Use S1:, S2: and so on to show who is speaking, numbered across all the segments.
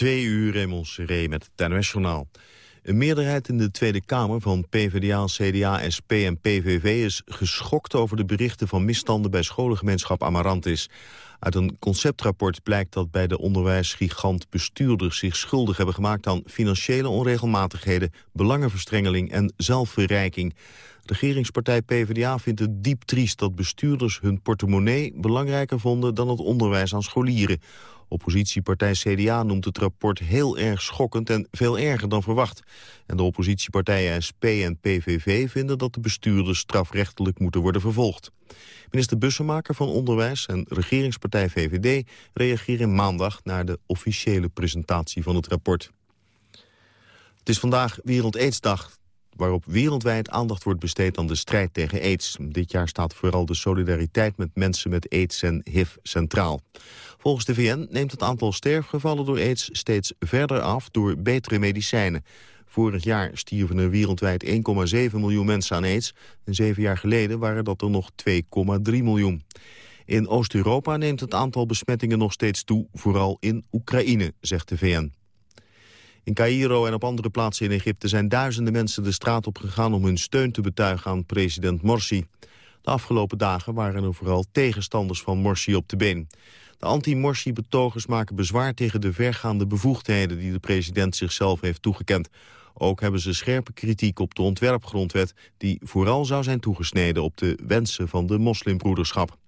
S1: Twee uur Seré met het NOS-journaal. Een meerderheid in de Tweede Kamer van PvdA, CDA, SP en PVV... is geschokt over de berichten van misstanden bij scholengemeenschap Amarantis. Uit een conceptrapport blijkt dat bij de onderwijsgigant bestuurders zich schuldig hebben gemaakt aan financiële onregelmatigheden, belangenverstrengeling en zelfverrijking. Regeringspartij PvdA vindt het diep triest dat bestuurders hun portemonnee belangrijker vonden dan het onderwijs aan scholieren. Oppositiepartij CDA noemt het rapport heel erg schokkend en veel erger dan verwacht. En de oppositiepartijen SP en PVV vinden dat de bestuurders strafrechtelijk moeten worden vervolgd. Minister Bussemaker van Onderwijs en regeringspartij VVD reageren maandag naar de officiële presentatie van het rapport. Het is vandaag Wereld Aidsdag waarop wereldwijd aandacht wordt besteed aan de strijd tegen aids. Dit jaar staat vooral de solidariteit met mensen met aids en HIV centraal. Volgens de VN neemt het aantal sterfgevallen door aids steeds verder af door betere medicijnen. Vorig jaar stierven er wereldwijd 1,7 miljoen mensen aan aids. En zeven jaar geleden waren dat er nog 2,3 miljoen. In Oost-Europa neemt het aantal besmettingen nog steeds toe, vooral in Oekraïne, zegt de VN. In Cairo en op andere plaatsen in Egypte zijn duizenden mensen de straat op gegaan om hun steun te betuigen aan president Morsi. De afgelopen dagen waren er vooral tegenstanders van Morsi op de been. De anti-Morsi-betogers maken bezwaar tegen de vergaande bevoegdheden die de president zichzelf heeft toegekend. Ook hebben ze scherpe kritiek op de ontwerpgrondwet die vooral zou zijn toegesneden op de wensen van de moslimbroederschap.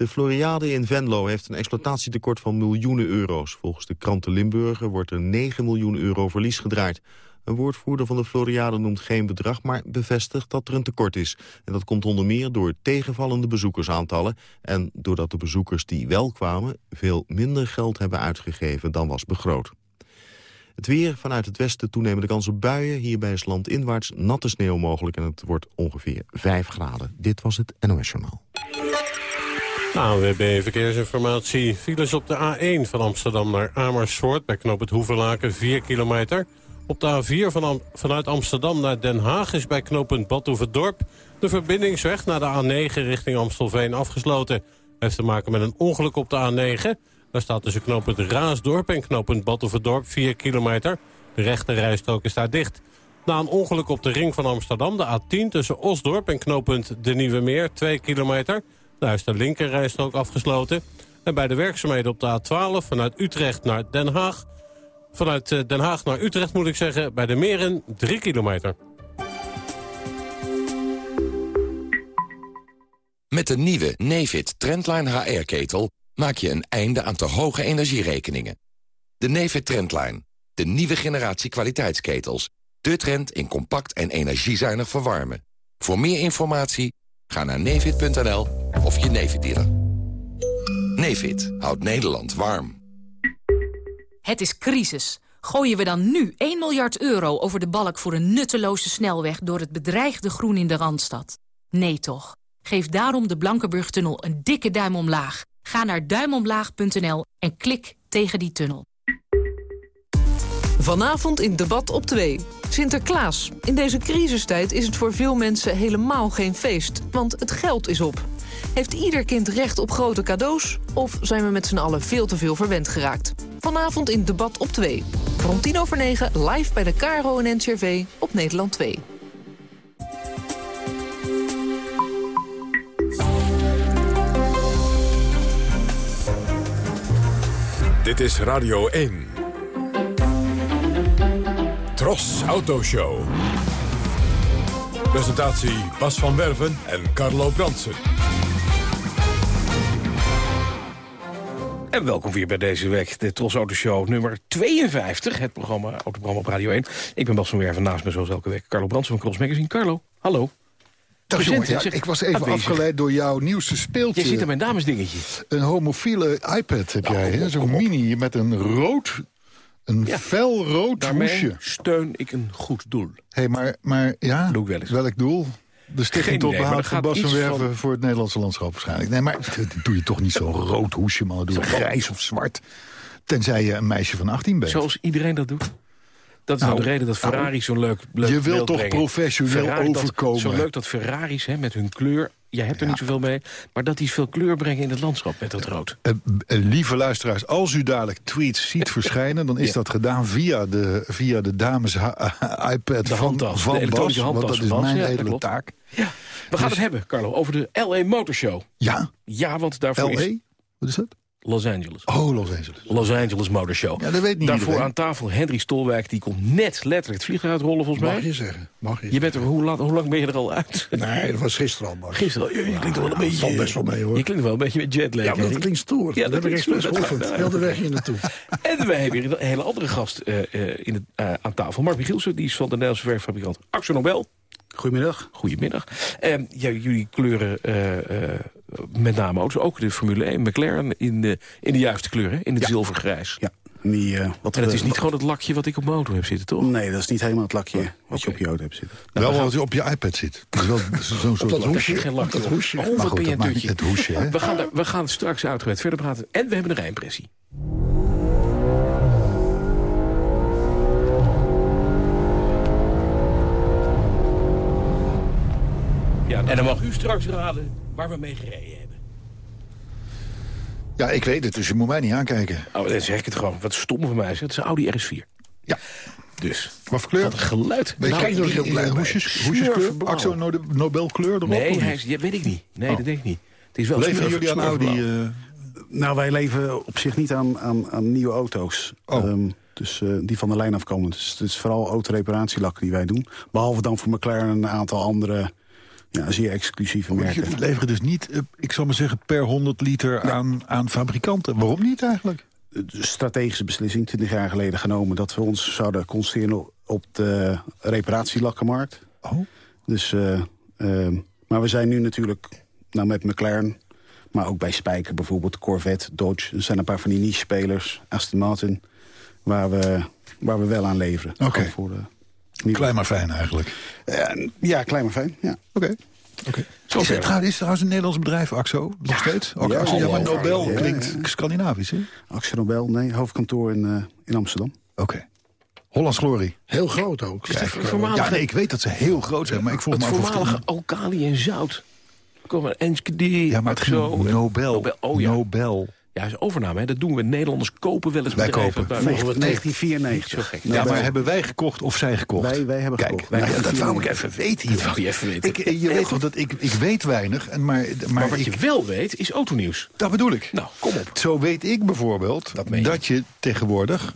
S1: De Floriade in Venlo heeft een exploitatietekort van miljoenen euro's. Volgens de kranten Limburger wordt er 9 miljoen euro verlies gedraaid. Een woordvoerder van de Floriade noemt geen bedrag, maar bevestigt dat er een tekort is. En dat komt onder meer door tegenvallende bezoekersaantallen... en doordat de bezoekers die wel kwamen veel minder geld hebben uitgegeven dan was begroot. Het weer vanuit het westen toenemende kans op buien. Hierbij is landinwaarts natte sneeuw mogelijk en het wordt ongeveer 5 graden. Dit was het NOS Journaal.
S2: ANWB Verkeersinformatie. Files op de A1 van Amsterdam naar Amersfoort... bij knoop het Hoevenlaken 4 kilometer. Op de A4 van vanuit Amsterdam naar Den Haag... is bij knooppunt Badhoevedorp de verbindingsweg naar de A9 richting Amstelveen afgesloten. Heeft te maken met een ongeluk op de A9. Daar staat tussen knooppunt Raasdorp en knooppunt Badhoevedorp 4 kilometer. De rechte rijstrook is daar dicht. Na een ongeluk op de ring van Amsterdam, de A10 tussen Osdorp en knooppunt De Nieuwe Meer, 2 kilometer... Daar is de linkerrijstrook afgesloten. En bij de werkzaamheden op de A12 vanuit Utrecht naar Den Haag... vanuit eh, Den Haag naar Utrecht moet ik zeggen... bij de Meren 3 kilometer.
S3: Met de nieuwe Nefit Trendline HR-ketel maak je een einde aan te hoge energierekeningen. De Nefit Trendline, de nieuwe generatie kwaliteitsketels. De trend in compact en energiezuinig verwarmen. Voor meer informatie Ga naar nevid.nl of je Nevid dealer. Houdt Nederland warm.
S4: Het is crisis. Gooien we dan nu 1 miljard euro over de balk voor een nutteloze snelweg... door het bedreigde groen in de Randstad? Nee toch. Geef daarom de Blankenburg-tunnel een dikke duim omlaag. Ga naar duimomlaag.nl en klik tegen die tunnel.
S5: Vanavond in Debat op 2. Sinterklaas. In deze crisistijd is het voor veel mensen helemaal geen feest. Want het geld is op. Heeft ieder kind recht op grote cadeaus? Of zijn we met z'n allen veel te veel verwend geraakt? Vanavond in Debat op 2. Rond 10 over 9 live bij de KRO en NCRV op Nederland 2.
S6: Dit is Radio 1. Tros Autoshow. Presentatie Bas van Werven en Carlo Bransen.
S7: En welkom weer bij deze week, de Tros Autoshow nummer 52. Het programma, autoprogramma op Radio 1. Ik ben Bas van Werven, naast me zoals elke week Carlo Bransen van Cross Magazine. Carlo, hallo.
S8: Dag jongen, ja, ik was even afgeleid door jouw nieuwste speeltje.
S7: Je ziet er mijn damesdingetje.
S8: Een homofiele iPad heb jij, oh, Zo'n mini met een rood een ja. felrood hoesje.
S7: steun ik een goed doel.
S8: hey, maar, maar ja,
S7: Doe ik wel eens.
S8: welk doel? De Stichting tot behoud van Bas en Werven van... voor het Nederlandse landschap waarschijnlijk. Nee, maar doe je toch niet zo'n rood hoesje, man. doe je grijs of zwart. Tenzij je een meisje van 18 bent.
S7: Zoals iedereen dat doet. Dat is nou, nou de reden dat nou, Ferrari zo'n leuk, leuk
S8: Je wilt toch professioneel overkomen.
S7: zo leuk dat Ferraris hè, met hun kleur jij hebt er niet zoveel mee... maar dat die veel kleur brengen in het landschap met dat rood.
S8: Uh, lieve luisteraars, als u dadelijk tweets ziet verschijnen... dan is dat gedaan via de, via de dames iPad
S7: de
S8: van,
S7: handtas,
S8: van
S7: de
S8: Bas, want dat is
S7: Bas,
S8: mijn
S7: ja, klopt.
S8: taak.
S7: Ja. We gaan het hebben, Carlo, over de L.A. Motor Show.
S8: Ja,
S7: Ja, want daarvoor is
S8: L.A.? Wat is dat?
S7: Los Angeles.
S8: Oh, Los Angeles.
S7: Los Angeles Motor Show.
S8: Ja, dat weet niet
S7: Daarvoor
S8: iedereen.
S7: aan tafel Henry Stolwijk, die komt net letterlijk het vliegtuig uitrollen volgens mij.
S9: Mag je zeggen. Mag je
S7: Je bent er, hoe, laat, hoe lang ben je er al uit?
S9: Nee, dat was gisteren al. Maar.
S7: Gisteren, je, je klinkt wel een beetje...
S9: valt best wel mee, hoor.
S7: Je klinkt wel een beetje met jetlag.
S9: Ja, maar dat klinkt stoer.
S7: Ja,
S9: dat,
S7: dat
S9: heb ik
S7: klinkt
S9: expres
S7: stoer.
S9: geoefend.
S7: Ja,
S9: Heel de weg hier naartoe.
S7: En wij hebben hier een hele andere gast eh, eh, in het, eh, aan tafel. Mark Michielsen, die is van de Nederlandse verfabrikant Axel Nobel.
S10: Goedemiddag.
S7: Goedemiddag. Ehm, ja, jullie kleuren eh, eh, met name auto's, ook de Formule 1, McLaren, in de, in de juiste kleur, hè? in het
S10: Ja.
S7: zilvergrijs.
S10: Ja, en die, eh, wat
S7: En het
S10: we-
S7: is niet gewoon het lakje wat ik op mijn auto heb zitten, toch?
S10: Nee, dat is niet helemaal het lakje wat je op je auto hebt zitten.
S8: Wel wat je op je iPad zit. Dat is wel zo'n soort...
S9: dat hoesje.
S7: zit geen lakje
S9: dat hoesje.
S7: Oh,
S8: Maar
S7: wat
S8: goed,
S7: ben je een
S8: het hoesje, hè?
S7: We gaan, daar- we gaan straks uitgebreid verder praten. En we hebben een rijimpressie. Ja, en dan mag u straks raden waar we mee gereden hebben.
S8: Ja, ik weet het, dus je moet mij niet aankijken.
S7: Oh, dan zeg ik het gewoon. Wat stom van mij. Het is een Audi RS4.
S8: Ja.
S7: Dus,
S8: Wat voor kleur?
S7: wat een geluid.
S8: Weet
S7: Nou,
S8: je,
S9: er heel
S8: die,
S9: blij mee.
S8: hoesjes, hoesjeskleur? Axo Node- Nobelkleur erop?
S7: Nee, hij
S8: niet?
S7: is, ja, weet ik niet. Nee,
S8: Oh.
S7: dat denk ik niet. Het is wel
S8: Leveren
S7: smurf-
S8: jullie aan Audi... eh,
S10: Nou, wij leven op zich niet aan, aan, aan nieuwe auto's.
S8: Oh.
S10: Ehm, dus eh, die van de lijn afkomen. Dus het is vooral autoreparatielakken die wij doen. Behalve dan voor McLaren en een aantal andere ja, zeer exclusieve
S8: maar
S10: merken.
S8: jullie leveren dus niet, eh, ik zal maar zeggen, per 100 liter aan, aan fabrikanten. Waarom niet eigenlijk?
S10: Een strategische beslissing, 20 jaar geleden genomen... dat we ons zouden concentreren op de reparatielakkenmarkt.
S8: Oh,
S10: Dus, eh, ehm, maar we zijn nu natuurlijk nou, met McLaren... maar ook bij Spijker bijvoorbeeld, Corvette, Dodge. Er zijn een paar van die niche-spelers, Aston Martin... waar we, waar we wel aan leveren.
S8: Oké.
S10: De
S8: klein maar fijn eigenlijk.
S10: Eh, ja, klein maar fijn. Ja.
S8: Oké. Oké. Is, het trouwens- is het trouwens een Nederlands bedrijf, Axo? Nog steeds? Ook
S10: Ja,
S8: Axo, ja, maar Nobel
S10: ja, ja.
S8: klinkt Scandinavisch, hè?
S10: Axel Nobel, nee, hoofdkantoor in, eh, in Amsterdam.
S8: Oké. Hollands Glorie.
S9: Heel groot ook. Kijk,
S7: voormalige,
S8: Ja, nee, ik weet dat ze heel groot zijn, maar ik vroeg
S7: het
S8: me het-
S7: voormalige alkali en zout. Kom maar, Enschede,
S8: Ja, maar het Nobel.
S7: Nobel, oh ja.
S8: Nobel.
S7: Ja, is overname, hè? dat doen we. Nederlanders kopen wel eens
S8: Wij
S7: bedrijven.
S8: kopen.
S7: We het
S10: 1994.
S7: Niet zo gek.
S10: Nou,
S8: Ja, maar
S10: wij-
S8: hebben wij gekocht of zij gekocht?
S10: Wij, wij hebben
S8: Kijk,
S10: gekocht.
S8: nou,
S10: Wij-
S8: dat wou ik even weten hier.
S7: Dat wou je even weten.
S8: Ik, eh, je weet toch dat ik, ik weet weinig, en maar, maar,
S7: Maar wat
S8: ik,
S7: je wel weet, is autonieuws.
S8: dat bedoel ik.
S7: Nou, kom op.
S8: Zo weet ik bijvoorbeeld
S7: Dat je.
S8: tegenwoordig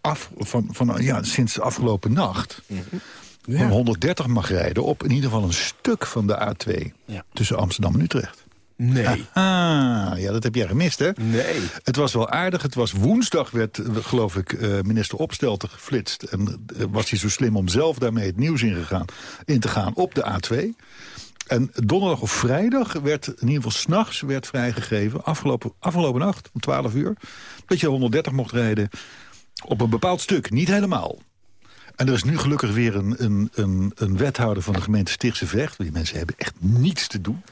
S8: af, van, van, ja, sinds de afgelopen nacht
S7: Mhm.
S8: van 130 mag rijden op in ieder geval een stuk van de A2
S7: Ja.
S8: tussen Amsterdam en Utrecht.
S7: Nee.
S8: Ah, ja, dat heb jij gemist, hè?
S7: Nee.
S8: Het was wel aardig. Het was woensdag, werd, eh, geloof ik, eh, minister Opstelten geflitst. En eh, was hij zo slim om zelf daarmee het nieuws ingegaan, in te gaan op de A2. En donderdag of vrijdag werd, in ieder geval s'nachts, werd vrijgegeven... Afgelopen, afgelopen nacht, om 12 uur, dat je 130 mocht rijden op een bepaald stuk. Niet helemaal. En er is nu gelukkig weer een, een, een, een wethouder van de gemeente Stichtse Vecht. Die mensen hebben echt niets te doen.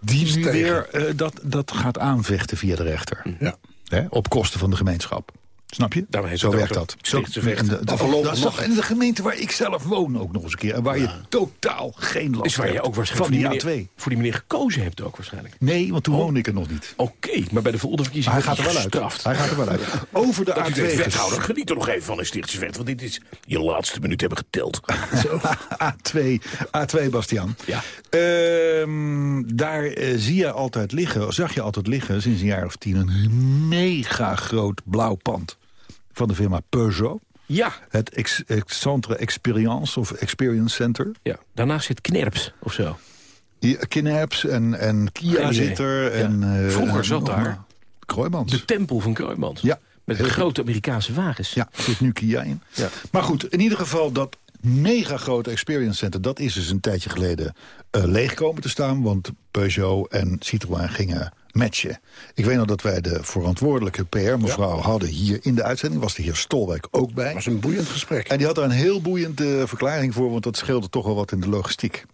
S8: Die nu weer eh, dat, dat gaat aanvechten via de rechter.
S9: Ja.
S8: Hè, op kosten van de gemeenschap. Snap je? Zo werkt
S7: zo.
S8: dat.
S7: Stichtse Vecht.
S8: En de, in de gemeente waar ik zelf woon ook nog eens een keer. En waar je totaal geen last
S7: Is waar je
S8: hebt
S7: ook waarschijnlijk
S8: van
S7: voor
S8: die
S7: die, meneer,
S8: A2.
S7: voor die meneer gekozen hebt ook waarschijnlijk.
S8: Nee, want toen woonde ik er nog niet.
S7: Oké, maar bij de volgende verkiezing
S8: Maar hij gaat er wel uit. Hij gaat er wel uit. Over de
S7: Dat u
S8: A2.
S7: denkt,
S8: ges-
S7: wethouder, geniet er nog even van een Stichtse Vecht. Want dit is je laatste minuut hebben geteld.
S8: A2, A2, Bastiaan.
S7: Ja.
S8: Ehm, daar eh, zie je altijd liggen, zag je altijd liggen sinds een jaar of tien... een mega groot blauw pand van de firma Peugeot.
S7: Ja.
S8: Het ex, ex- Centre Experience of Experience Center.
S7: ja. Daarnaast zit Knerps of zo.
S8: Hier, Kineps en, en Kia zit er. En, eh,
S7: Vroeger
S8: en
S7: zat daar
S8: maar Kroijmans.
S7: De tempel van Kruijmans.
S8: Ja.
S7: Met
S8: Heel
S7: grote Amerikaanse wagens.
S8: Ja, zit nu Kia in.
S7: Ja.
S8: Maar goed, in ieder geval dat mega grote experience center... dat is dus een tijdje geleden eh, leeg komen te staan... want Peugeot en Citroën gingen matchen. Ik weet nog dat wij de verantwoordelijke PR-mevrouw hadden hier in de uitzending. Was de heer Stolwijk ook bij.
S9: Dat was een boeiend gesprek.
S8: En die had daar een heel boeiende verklaring voor... want dat scheelde toch wel wat in de logistiek.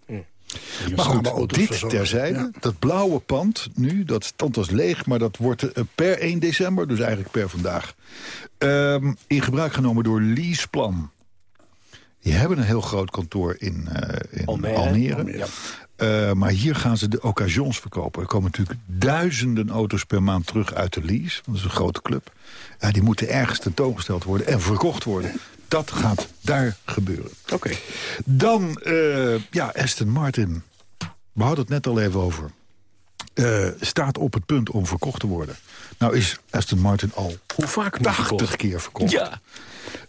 S8: Maar goed, dit
S9: verzorgen.
S8: terzijde.
S9: Ja.
S8: Dat blauwe pand nu, dat stond als leeg... maar dat wordt eh, per 1 december, dus eigenlijk per vandaag... ehm, in gebruik genomen door Leaseplan. Die hebben een heel groot kantoor in, eh, in
S7: Almere.
S8: Almere.
S7: Almere.
S8: Eh, maar hier gaan ze de occasions verkopen. Er komen natuurlijk duizenden auto's per maand terug uit de lease. Dat is een grote club. Die moeten ergens tentoongesteld worden en verkocht worden. Dat gaat daar gebeuren.
S7: Oké.
S8: Dan, eh, ja, Aston Martin. We hadden het net al even over. Eh, staat op het punt om verkocht te worden. Nou is Aston Martin al
S7: Hoe vaak nu
S8: 80
S7: verkocht?
S8: keer verkocht.
S7: Ja.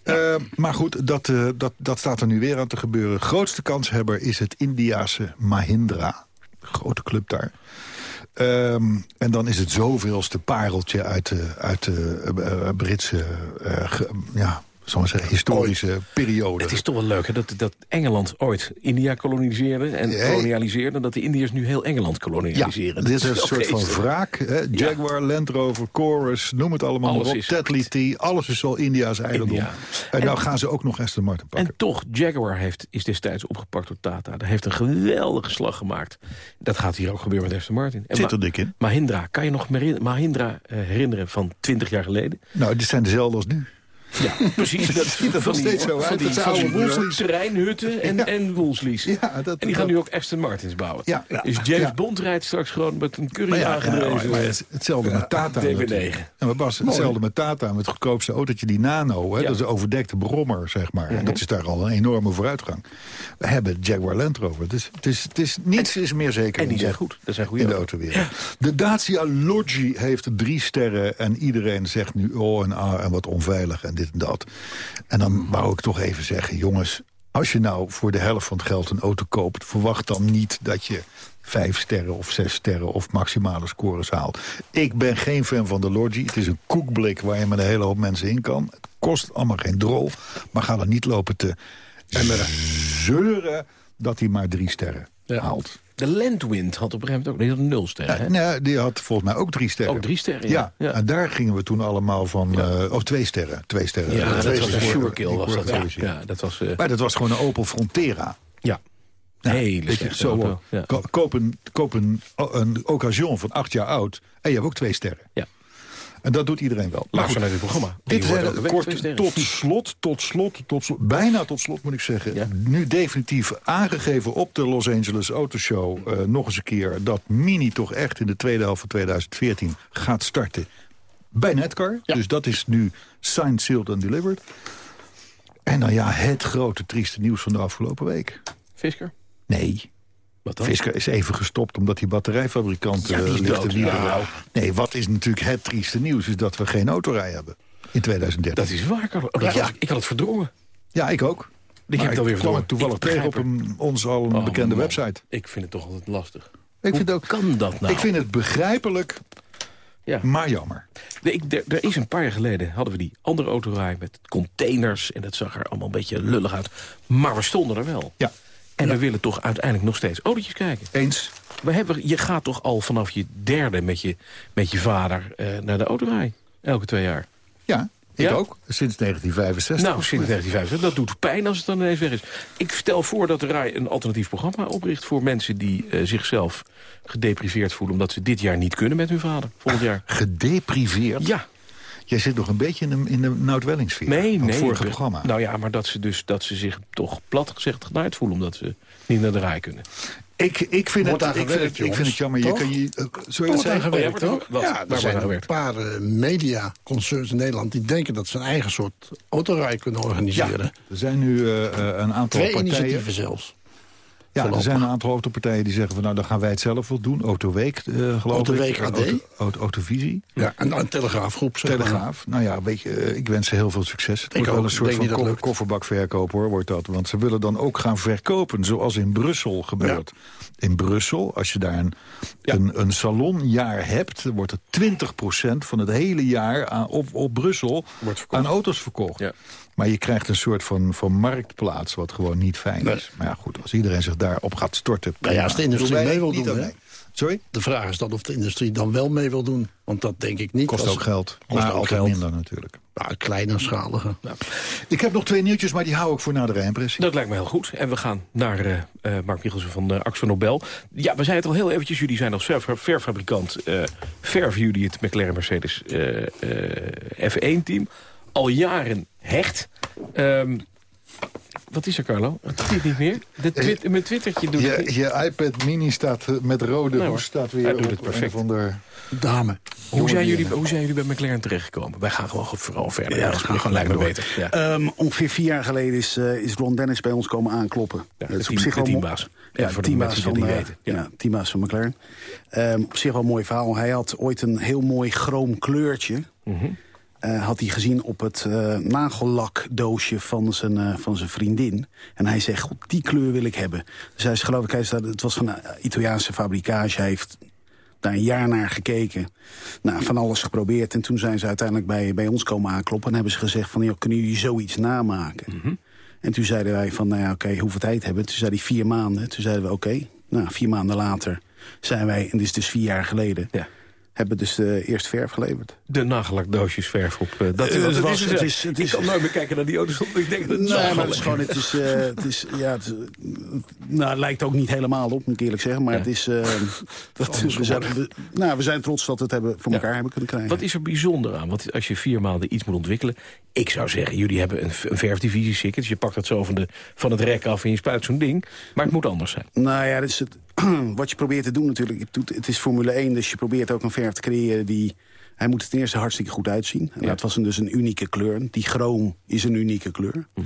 S8: Eh, maar goed, dat, eh, dat, dat staat er nu weer aan te gebeuren. Grootste kanshebber is het Indiase Mahindra. Grote club daar. Ehm, en dan is het zoveelste pareltje uit de, uit de eh, Britse ja, zeggen, historische periode.
S7: Het is toch wel leuk hè, dat, dat Engeland ooit India koloniseerde en
S8: Ja.
S7: kolonialiseerde... dat de Indiërs nu heel Engeland
S8: ja,
S7: kolonialiseren.
S8: dit is een soort van wraak. Hè? Jaguar, Land Rover, Chorus, noem het allemaal
S7: Alles
S8: maar op. alles is al India's eigendom.
S7: India.
S8: En,
S7: En-
S8: nou gaan ze ook nog Aston Martin pakken.
S7: En toch, Jaguar heeft, is destijds opgepakt door Tata. Dat heeft een geweldige slag gemaakt. Dat gaat hier ook gebeuren met Aston Martin. En
S8: Zit er dik in.
S7: Mahindra, kan je nog Mahindra eh, herinneren van 20 jaar geleden?
S8: Nou, dit zijn dezelfde als nu.
S7: Ja, precies. Dat
S8: ziet er nog
S7: van die-
S8: steeds zo
S7: van
S8: uit.
S7: die-
S8: Dat oude.
S7: Terreinhutten en,
S8: Ja.
S7: en Woolsleys.
S8: Ja, dat-
S7: en die
S8: dat-
S7: gaan nu ook Aston Martins bouwen.
S8: Ja, ja.
S7: Dus James
S8: Ja.
S7: Bond rijdt straks gewoon met een curry aangedreven.
S8: ja, maar het- hetzelfde met Tata.
S7: DB9.
S8: natuurlijk. Ja, maar Bas, hetzelfde met Tata, met het goedkoopste autootje, die Nano. Hè,
S7: Ja.
S8: Dat is een overdekte brommer, zeg maar. En dat is daar al een enorme vooruitgang. We hebben Jaguar Land Rover. Het is, het is, het is, niets is meer zeker
S7: En die zijn goed. Dat zijn goede
S8: in de
S7: auto's.
S8: autowereld. De Dacia Logi heeft drie sterren en iedereen zegt nu oh en ah en wat onveilig en dit en dat. En dan wou ik toch even zeggen, jongens, als je nou voor de helft van het geld een auto koopt, verwacht dan niet dat je vijf sterren of zes sterren of maximale scores haalt. Ik ben geen fan van de Logi. Het is een koekblik waar je met een hele hoop mensen in kan. Het kost allemaal geen drol, maar ga er niet lopen te zeuren dat hij maar drie sterren haalt.
S7: De Landwind had op een gegeven moment ook die had een nul sterren. hè?
S8: Nee, die had volgens mij ook drie sterren.
S7: Ook drie sterren,
S8: Ja,
S7: ja. Ja.
S8: en daar gingen we toen allemaal van... eh of twee sterren. Twee sterren.
S7: Ja, dat
S8: twee
S7: was een. Sure-kill, was dat. Ja, ja, dat was... eh,
S8: Maar dat was gewoon een Opel Frontera.
S7: ja.
S8: Ja,
S7: Hele
S8: je, zo
S7: ja.
S8: Ko- Koop, een, koop een, een occasion van acht jaar oud... en je hebt ook twee sterren.
S7: Ja.
S8: En dat doet iedereen wel. Maar
S7: Luister
S8: goed,
S7: naar dit programma.
S8: dit zijn kort tot slot, tot slot, tot slot, bijna tot slot moet ik zeggen.
S7: Ja.
S8: Nu definitief aangegeven op de Los Angeles Autoshow uh, nog eens een keer dat Mini toch echt in de tweede helft van 2014 gaat starten bij Netcar. Dus dat is nu signed, sealed and delivered. En dan ja, het grote trieste nieuws van de afgelopen week.
S7: Fisker?
S8: Nee.
S7: Dan?
S8: Fisker is even gestopt omdat die batterijfabrikant
S7: Ja, die
S8: uh, ligt te.
S7: Ja.
S8: Nee, wat is natuurlijk het trieste nieuws... is dat we geen autorij hebben in 2013.
S7: Dat is waar, Carlo. Oh,
S8: Ja.
S7: ik had het verdrongen.
S8: Ja, ik ook.
S7: Ik
S8: Maar
S7: heb het alweer
S8: kwam
S7: verdrongen.
S8: toevallig
S7: Ik
S8: tegen op een, ons al een
S7: Oh,
S8: bekende
S7: man.
S8: website.
S7: Ik vind het toch altijd lastig.
S8: Ik vind, ook,
S7: Kan dat nou?
S8: ik vind het begrijpelijk,
S7: Ja.
S8: maar jammer.
S7: Nee, ik, er, er is een paar jaar geleden hadden we die andere autorij met containers. En dat zag er allemaal een beetje lullig uit. Maar we stonden er wel.
S8: Ja,
S7: En we willen toch uiteindelijk nog steeds autootjes kijken.
S8: eens.
S7: We hebben, je gaat toch al vanaf je derde met je, met je vader eh, naar de autorij. Elke twee jaar.
S8: Ja, ik
S7: Ja?
S8: ook. Sinds 1965.
S7: Nou, sinds 1950. Dat doet pijn als het dan ineens weg is. Ik stel voor dat de RAI een alternatief programma opricht... voor mensen die eh, zichzelf gedepriveerd voelen... omdat ze dit jaar niet kunnen met hun vader. Volgend jaar.
S8: Gedepriveerd.
S7: Ja,
S8: Jij zit nog een beetje in de, in de Nout Wellingsfeer.
S7: nee,
S8: van
S7: nee.
S8: het vorige
S7: ik-
S8: programma.
S7: Nou ja, maar dat ze, dus, dat ze zich toch plat gezegd genaaid voelen... omdat ze niet naar de RAI kunnen.
S8: ik, ik, vind het,
S9: Wordt
S8: ik, vind het, ik vind het
S9: jongens.
S8: jammer. Je
S9: Toch?
S8: kan je, uh, zou je
S9: Wordt aan
S8: zeggen?
S9: gewerkt,
S7: Oh
S9: toch? Ja, er
S7: wordt
S9: zijn een
S7: gewerkt?
S9: paar eh, mediaconcerns in Nederland... die denken dat ze een eigen soort autorij kunnen
S8: Ja,
S9: organiseren.
S8: er zijn nu uh, uh, een aantal
S9: Twee
S8: partijen...
S9: initiatieven zelfs.
S8: Ja, er zijn een aantal autopartijen die zeggen van nou dan gaan wij het zelf wel doen. Autoweek, uh, geloof
S9: Autoweek
S8: ik.
S9: AD.
S8: Auto, auto, Autovisie.
S9: Ja, en een telegraafgroep.
S8: Telegraaf. Nou ja, weet je, eh, ik wens ze heel veel succes. Het
S9: Ik
S8: wordt wel
S9: ook.
S8: een soort van kofferbakverkoop hoor, wordt dat. Want ze willen dan ook gaan verkopen, zoals in Brussel gebeurt. In Brussel, als je daar een, een, een salonjaar hebt... dan wordt er 20% van het hele jaar aan, op, op Brussel aan auto's verkocht.
S7: Ja.
S8: Maar je krijgt een soort van, van marktplaats wat gewoon niet fijn
S9: Nee.
S8: is. Maar ja, goed, als iedereen zich daarop gaat storten...
S9: Nou ja, als de industrie mee wil doen, hè?
S8: Sorry?
S9: De vraag is dan of de industrie dan wel mee wil doen. Want dat denk ik niet.
S8: Kost ook geld.
S9: Kost
S8: maar
S9: ook
S8: altijd
S9: geld.
S8: minder natuurlijk.
S9: Ja, kleinschalige.
S8: Ik heb nog twee nieuwtjes, maar die hou ik voor na de rijimpressie.
S7: Dat lijkt me heel goed. En we gaan naar eh eh, Mark Michelsen van uh, Axo Nobel. Ja, we zeiden het al heel eventjes. Jullie zijn als ver, verfabrikant uh, verven jullie het McLaren Mercedes uh, F1-team. Al jaren hecht. Um, Wat is er, Carlo? Het dit niet meer? De twit mijn twittertje doet het
S8: Je, je iPad mini staat eh, met rode hoes staat
S7: Hij
S8: weer
S7: doet
S8: op
S7: het perfect.
S8: van de...
S9: Dame.
S7: Hoe zijn, jullie, hoe zijn jullie bij McLaren terechtgekomen? Wij gaan gewoon vooral verder.
S10: Ja,
S7: dat
S10: we gaan gewoon
S7: lijkt me
S10: door.
S7: beter. Ja.
S10: Ehm, ongeveer vier jaar geleden is, eh, is Ron Dennis bij ons komen aankloppen.
S7: Ja,
S10: Dat is
S7: team-
S10: wel mo-
S7: teambaas. Ja, voor de
S10: teambaas
S7: die
S10: van, eh,
S7: weten. Ja.
S10: Ja, teambaas van McLaren. Ehm, op zich wel een mooi verhaal. Hij had ooit een heel mooi chroom kleurtje.
S7: Mhm.
S10: Eh, had hij gezien op het eh, nagellakdoosje van zijn, eh, van zijn vriendin. En hij zegt, God, die kleur wil ik hebben. Dus hij is geloof ik, hij is daar, het was van een Italiaanse fabrikage. Hij heeft daar een jaar naar gekeken. Nou, van alles geprobeerd. En toen zijn ze uiteindelijk bij, bij ons komen aankloppen... en hebben ze gezegd van, joh, kunnen jullie zoiets namaken?
S7: Mhm.
S10: En toen zeiden wij van, nou ja, oké, hoeveel tijd hebben we? Toen zei hij vier maanden. Toen zeiden we, oké, nou, vier maanden later zijn wij... en dit is dus vier jaar geleden...
S7: Ja.
S10: Hebben dus de eerste verf geleverd.
S7: De nagellakdoosjes verf op. eh, dat,
S10: Eh,
S7: dat
S10: was-
S7: is
S10: het
S7: het.
S10: is- het
S7: ik
S10: is-
S7: kan nooit meer kijken naar die auto's. Ik denk dat het
S10: Nee, maar het is gewoon, het is, eh, het is, ja, het, eh, nou, het lijkt ook niet helemaal op, moet ik eerlijk zeggen. Maar
S7: Ja.
S10: het is, eh, dat, we, zijn, we, nou, we zijn trots dat we het hebben, voor
S7: Ja.
S10: elkaar hebben kunnen krijgen.
S7: Wat is er bijzonder aan? Want als je vier maanden iets moet ontwikkelen... ik zou zeggen, jullie hebben een, een verfdivisie Sikkert. Je pakt dat zo van, de, van het rek af en je spuit zo'n ding. Maar het moet anders zijn.
S10: Nou ja, dat is het, wat je probeert te doen natuurlijk. Het is Formule 1, dus je probeert ook een verf te creëren die... Hij moet ten eerste hartstikke goed uitzien. En
S7: Ja.
S10: dat was een, dus een unieke kleur. Die chroom is een unieke kleur.
S7: Hm.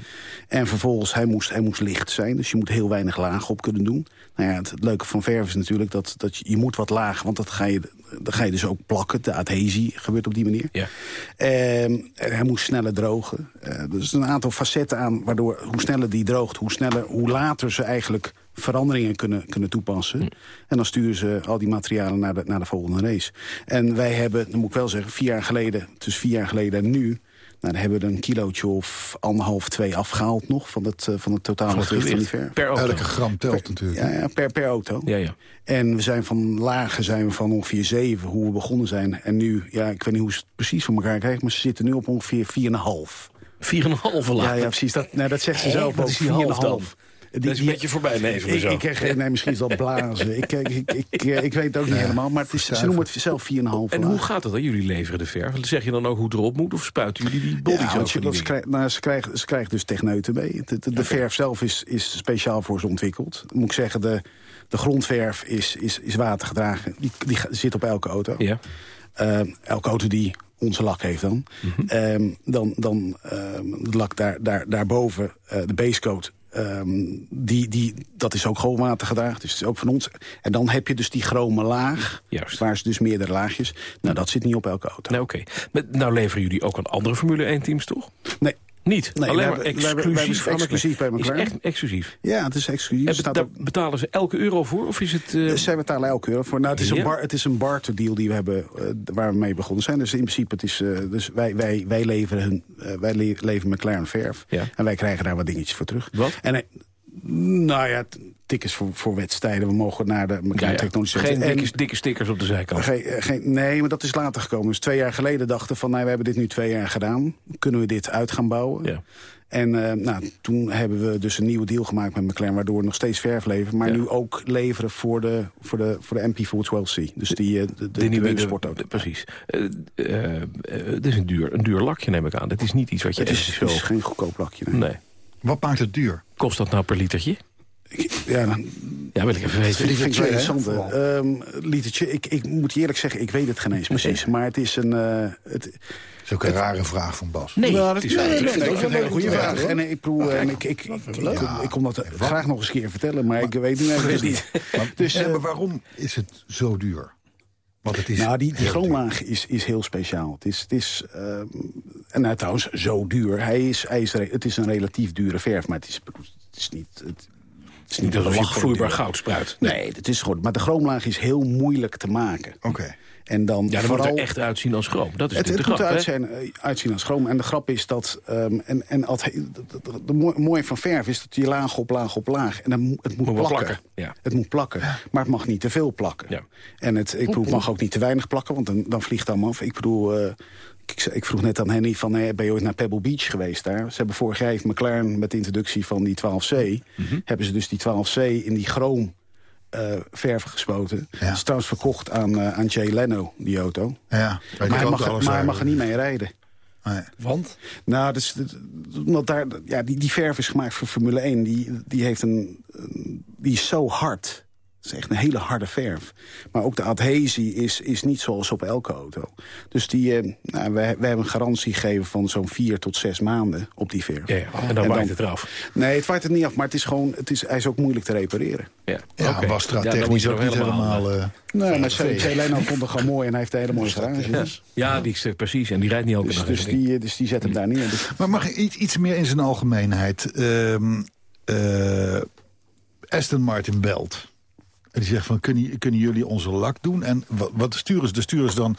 S10: En vervolgens, hij moest, hij moest licht zijn. Dus je moet heel weinig laag op kunnen doen. Nou ja, het, het leuke van verf is natuurlijk dat, dat je, je moet wat laag... want dat ga, je, dat ga je dus ook plakken. De adhesie gebeurt op die manier.
S7: Ja.
S10: Ehm, en hij moest sneller drogen. Er is een aantal facetten aan waardoor hoe sneller die droogt... hoe, sneller, hoe later ze eigenlijk veranderingen kunnen, kunnen toepassen. En dan sturen ze al die materialen naar de, naar de volgende race. En wij hebben, dan moet ik wel zeggen, vier jaar geleden... tussen vier jaar geleden en nu... Nou, dan hebben we er een kilootje of anderhalf, twee afgehaald nog... van het, eh, van het totale
S7: Van het
S10: gewicht van die
S7: gewicht.
S10: verf.
S7: Per auto.
S8: Elke gram telt natuurlijk.
S10: Ja, ja, per, per auto.
S7: Ja, ja.
S10: En we zijn van lage zijn we van ongeveer 7, hoe we begonnen zijn. En nu, ja, ik weet niet hoe ze het precies voor elkaar krijgen... maar ze zitten nu op ongeveer 4,5.
S7: Vier en een halve laag.
S10: Ja, ja, precies. Dat, nou, dat zegt ze zelf ook.
S7: is die half dan?
S10: 4,5.
S7: Dat is een beetje voorbij neven
S10: Ik,
S7: zo.
S10: ik, nee, misschien is dat blazen. ik, ik, ik, ik, ik weet het ook niet helemaal. Maar het is, ze noemen het zelf 4,5
S7: En
S10: laag.
S7: hoe gaat het dan? Jullie leveren de verf. Zeg je dan ook hoe het erop moet? Of spuiten jullie die bodies
S10: Ja, je, dat ze, nou, ze, krijgen, ze krijgen dus techneuten mee. De, de, de verf zelf is, is speciaal voor ze ontwikkeld. Moet ik zeggen, de, de grondverf is, is, is watergedragen. Die, die zit op elke auto.
S7: Ja.
S10: Eh, elke auto die onze lak heeft dan. Ehm, dan dan ehm, de lak daar, daar, daarboven, eh, de basecoat... ehm, die, die, dat is ook gewoon watergedragen, dus het is ook van ons. En dan heb je dus die chrome laag,
S7: Juist.
S10: waar ze dus meerdere laagjes... Nou, dat zit niet op elke auto.
S7: Nou, oké. Maar Nou leveren jullie ook aan andere Formule 1-teams, toch?
S10: Nee,
S7: Niet?
S10: Nee,
S7: Alleen
S10: wij
S7: maar
S10: wij
S7: exclusief.
S10: wij exclusief bij
S7: elkaar. Is echt exclusief.
S10: ja, het is exclusief.
S7: En
S10: staat
S7: daar
S10: ook-
S7: betalen ze elke euro voor? Of is het...
S10: Dus zij betalen elke euro voor. Nou, het is
S7: Ja.
S10: een, bar, het is een barterdeal die we hebben, eh, waar we mee begonnen zijn. Dus in principe, het is, eh, dus wij, wij, wij leveren, hun, wij le leveren McLaren verf.
S7: Ja.
S10: En wij krijgen daar wat dingetjes voor terug.
S7: Wat?
S10: En, nou ja, tickets voor, voor wedstrijden. We mogen naar de McLaren
S7: ja, Geen dikke, dikke stickers op de zijkant.
S10: Geen, eh, geen, nee, maar dat is later gekomen. Dus twee jaar geleden dachten van, nou, we hebben dit nu twee jaar gedaan. Kunnen we dit uit gaan bouwen?
S7: Ja.
S10: En eh, nou, toen hebben we dus een nieuwe deal gemaakt met McLaren... waardoor we nog steeds verf leveren. Maar
S7: Ja.
S10: nu ook leveren voor de, voor de, voor de MP412C. Dus die, eh, de, de, de,
S7: nieuwe- de-
S10: sportauto.
S7: Precies. Het is een duur, een duur lakje, neem ik aan. Het is niet iets wat je
S10: Het is,
S7: zo...
S10: is geen goedkoop lakje. nee.
S7: Nee.
S8: Wat maakt het duur?
S7: Kost dat nou per litertje?
S10: Ja, dan,
S7: Ja, wil ik even weten.
S10: vind ik vind ik interessant. Ehm, litertje, ik, ik moet je eerlijk zeggen, ik weet het geen eens precies. Maar het is een... eh, het,
S8: Dat is ook een rare vraag van Bas.
S7: Nee,
S10: Nou, dat
S7: is
S10: nee, een
S7: wel
S10: goede vraag. En ik, bedoel, eh, ik, ik, ik, ik, ik, ik kom dat graag nog eens een keer vertellen, maar ik weet nu even niet. Dus,
S8: Ja,
S10: eh,
S8: maar waarom is het zo duur? Want het is
S10: Nou, die, die chroomlaag is, is heel speciaal. Het is, het is ehm, en nou, trouwens, zo duur. Hij is, hij is, het is een relatief dure verf, maar het is, het is niet... Het, het is
S7: Niet als
S10: een
S7: je
S10: lach voor
S7: vloeibaar
S10: duur.
S7: goud spruit.
S10: Nee, het is goed. Maar de chroomlaag is heel moeilijk te maken.
S8: Oké.
S10: En dan
S7: Ja, dan
S10: vooral...
S7: moet het er echt uitzien als chroom. Dat is
S10: Het, moet
S7: de grap, hè?
S10: zijn, eh, uitzien als chroom. En de grap is dat... ehm, en, en altijd, de, de, de mooi- mooie van verf is dat je laag op laag op laag... en dan, moet- het moet,
S7: Moet wel
S10: plakken.
S7: plakken, ja.
S10: Het moet plakken. Maar het mag niet te veel plakken.
S7: Ja.
S10: En het, ik bedoel, het mag ook niet te weinig plakken, want dan, dan vliegt het allemaal af. Ik bedoel... eh, ik, ik vroeg net aan Henny van, eh, ben je ooit naar Pebble Beach geweest daar? Ze hebben vorig jaar heeft McLaren met de introductie van die 12C...
S7: Mhm.
S10: hebben ze dus die 12C in die chroom eh verf gespoten.
S8: Ja.
S10: Dat is trouwens verkocht aan, eh, aan Jay Leno, die auto.
S8: Ja,
S10: Maar hij, mag, maar hij mag er niet mee rijden.
S9: Want?
S10: Nou, dus, omdat daar, ja, die, die verf is gemaakt voor Formule 1. Die, die, heeft een, die is zo hard. Het is echt een hele harde verf. Maar ook de adhesie is, is niet zoals op elke auto. Dus die, eh, nou, wij, wij hebben een garantie gegeven van zo'n vier tot zes maanden op die verf.
S7: Ja, ja. En dan waait het eraf.
S10: Nee, het waait het niet af, maar het is gewoon, het is, hij is ook moeilijk te repareren.
S7: Ja,
S8: Ja,
S7: is hij
S8: ook niet helemaal... eh,
S10: Nee, maar. Celeno vond het gewoon mooi en hij heeft een hele mooie garage.
S7: Ja.
S10: Dus,
S7: Ja, die is er precies. En die rijdt niet elke
S10: dus,
S7: dag.
S10: dus, die, eh, dus die zet hem daar neer. Dus,
S8: Maar mag ik iets, iets meer in zijn algemeenheid? Ehm, eh, Aston Martin belt. En die zegt van, kunnen, kunnen jullie onze lak doen? En wat, wat sturen ze? De sturen ze dan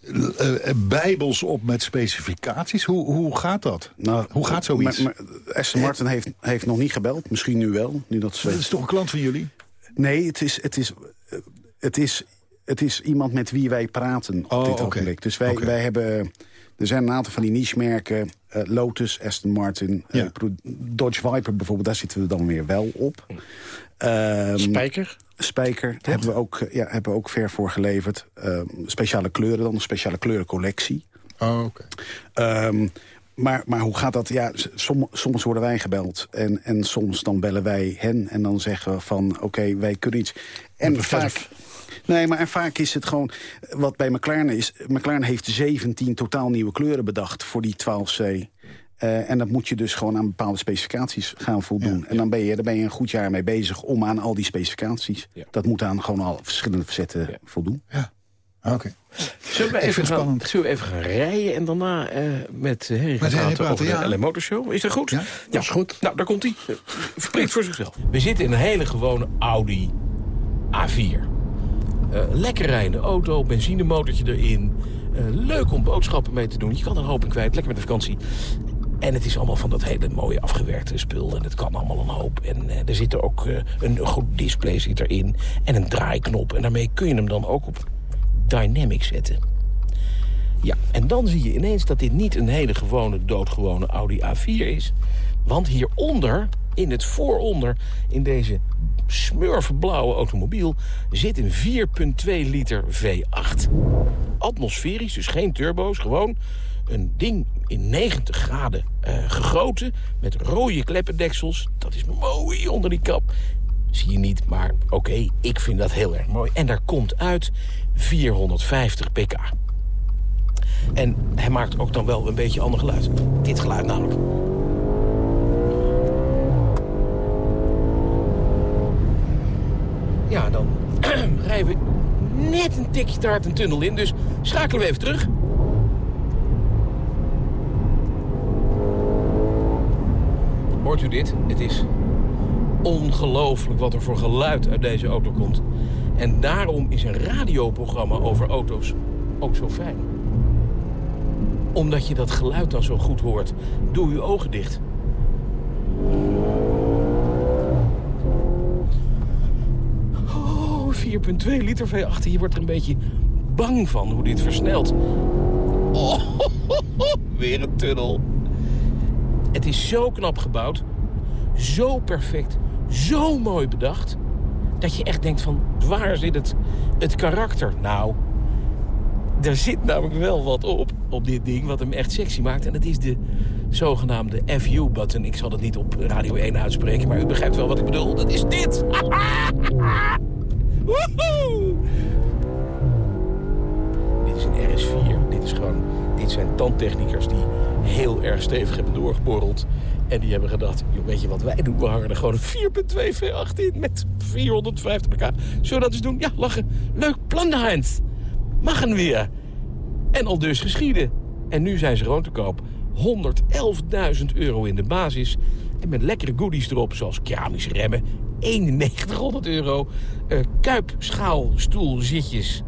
S8: eh, eh, bijbels op met specificaties? Hoe, hoe gaat dat?
S10: nou,
S8: Hoe gaat zoiets?
S10: Maar, maar Aston Martin heeft, heeft nog niet gebeld. Misschien nu wel. Nu dat ze,
S8: dat is toch een klant van jullie?
S10: Nee, het is, het is, eh, het is, het is iemand met wie wij praten op
S8: Oh,
S10: dit ogenblik. Dus wij, wij hebben... Er zijn een aantal van die niche-merken. eh, Lotus, Aston Martin, eh,
S8: Ja.
S10: Dodge Viper bijvoorbeeld. Daar zitten we dan weer wel op. Ehm,
S9: Spijker?
S10: Spijker hebben we, ook, eh, ja, hebben we ook ver voor geleverd. Ehm, speciale kleuren dan, een speciale kleurencollectie.
S8: Oh, oké.
S10: Ehm, maar, maar hoe gaat dat? Ja, som- soms worden wij gebeld. En, en soms dan bellen wij hen. En dan zeggen we van, oké, wij kunnen iets. En vaak... Nee, maar en vaak is het gewoon... Wat bij McLaren is... McLaren heeft 17 totaal nieuwe kleuren bedacht voor die 12C. Eh, en dat moet je dus gewoon aan bepaalde specificaties gaan voldoen. En dan ben, je, daar ben je een goed jaar mee bezig om aan al die specificaties...
S7: Ja.
S10: Dat moet aan gewoon al verschillende verzetten
S7: Ja.
S10: voldoen.
S8: Oké.
S7: Zullen we,
S8: Ik
S7: even gaan,
S8: spannend.
S7: zullen we even gaan rijden en daarna eh, met Harry gaan
S8: Met Harry
S7: praten over de LA Motorshow? Is dat goed?
S8: Ja,
S9: dat is goed.
S7: Nou, daar komt hij. Spreekt voor zichzelf. We zitten in een hele gewone Audi A4. Eh, lekker rijdende auto, benzinemotortje erin. Eh, leuk om boodschappen mee te doen. Je kan er een hoop in kwijt, lekker met de vakantie. En het is allemaal van dat hele mooie afgewerkte spul. En het kan allemaal een hoop. En eh, er zit er ook eh, een goed display zit erin. En een draaiknop. En daarmee kun je hem dan ook op dynamic zetten. Ja, en dan zie je ineens dat dit niet een hele gewone, doodgewone Audi A4 is. Want hieronder, in het vooronder, in deze smurfblauwe automobiel... zit een 4,2 liter V8. Atmosferisch, dus geen turbo's, gewoon een ding in 90 graden eh, gegoten... met rode kleppendeksels. Dat is mooi onder die kap. Zie je niet, maar oké, ik vind dat heel erg mooi. En daar komt uit 450 pk. En hij maakt ook dan wel een beetje ander geluid. Dit geluid namelijk. Ja, dan we net een tikje te hard een tunnel in. Dus schakelen we even terug. Hoort u dit? Het is ongelooflijk wat er voor geluid uit deze auto komt. En daarom is een radioprogramma over auto's ook zo fijn. Omdat je dat geluid dan zo goed hoort. Doe uw ogen dicht. 4,2 liter V8. Je wordt er een beetje bang van hoe dit versnelt. Oh, weer een tunnel. Het is zo knap gebouwd. Zo perfect. Zo mooi bedacht. Dat je echt denkt van, waar zit het, het karakter? Nou, er zit namelijk wel wat op, op dit ding, wat hem echt sexy maakt. En dat is de zogenaamde FU-button. Ik zal het niet op Radio 1 uitspreken, maar u begrijpt wel wat ik bedoel. Dat is dit! Woehoe! Dit is een RS4. Dit is gewoon... Dit zijn tandtechnikers die heel erg stevig hebben doorgeborreld. En die hebben gedacht, joh, weet je wat wij doen? We hangen er gewoon een 4.2 V8 in met 450 pk. Zullen we dat eens doen? Ja, lachen. Leuk plan, Heinz. Mag een weer. En al dus geschieden. En nu zijn ze gewoon te koop. 111.000 euro in de basis. En met lekkere goodies erop, zoals keramische remmen. 9100 euro. eh kuip, schaal, stoel, zitjes.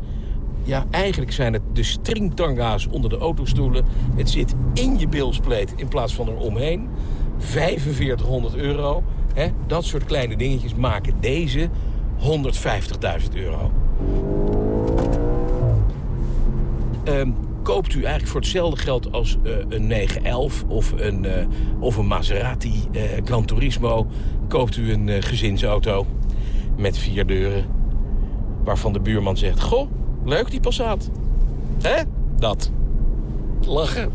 S7: Ja, eigenlijk zijn het de stringtanga's onder de autostoelen. Het zit in je bilspleet in plaats van eromheen. 4500 euro. Hè? Dat soort kleine dingetjes maken deze 150.000 euro. Ehm, koopt u eigenlijk voor hetzelfde geld als eh, een 911 of een, eh, of een Maserati eh, Gran Turismo... koopt u een gezinsauto met vier deuren... waarvan de buurman zegt... Goh, leuk die Passat. Hè? Dat. Lachen.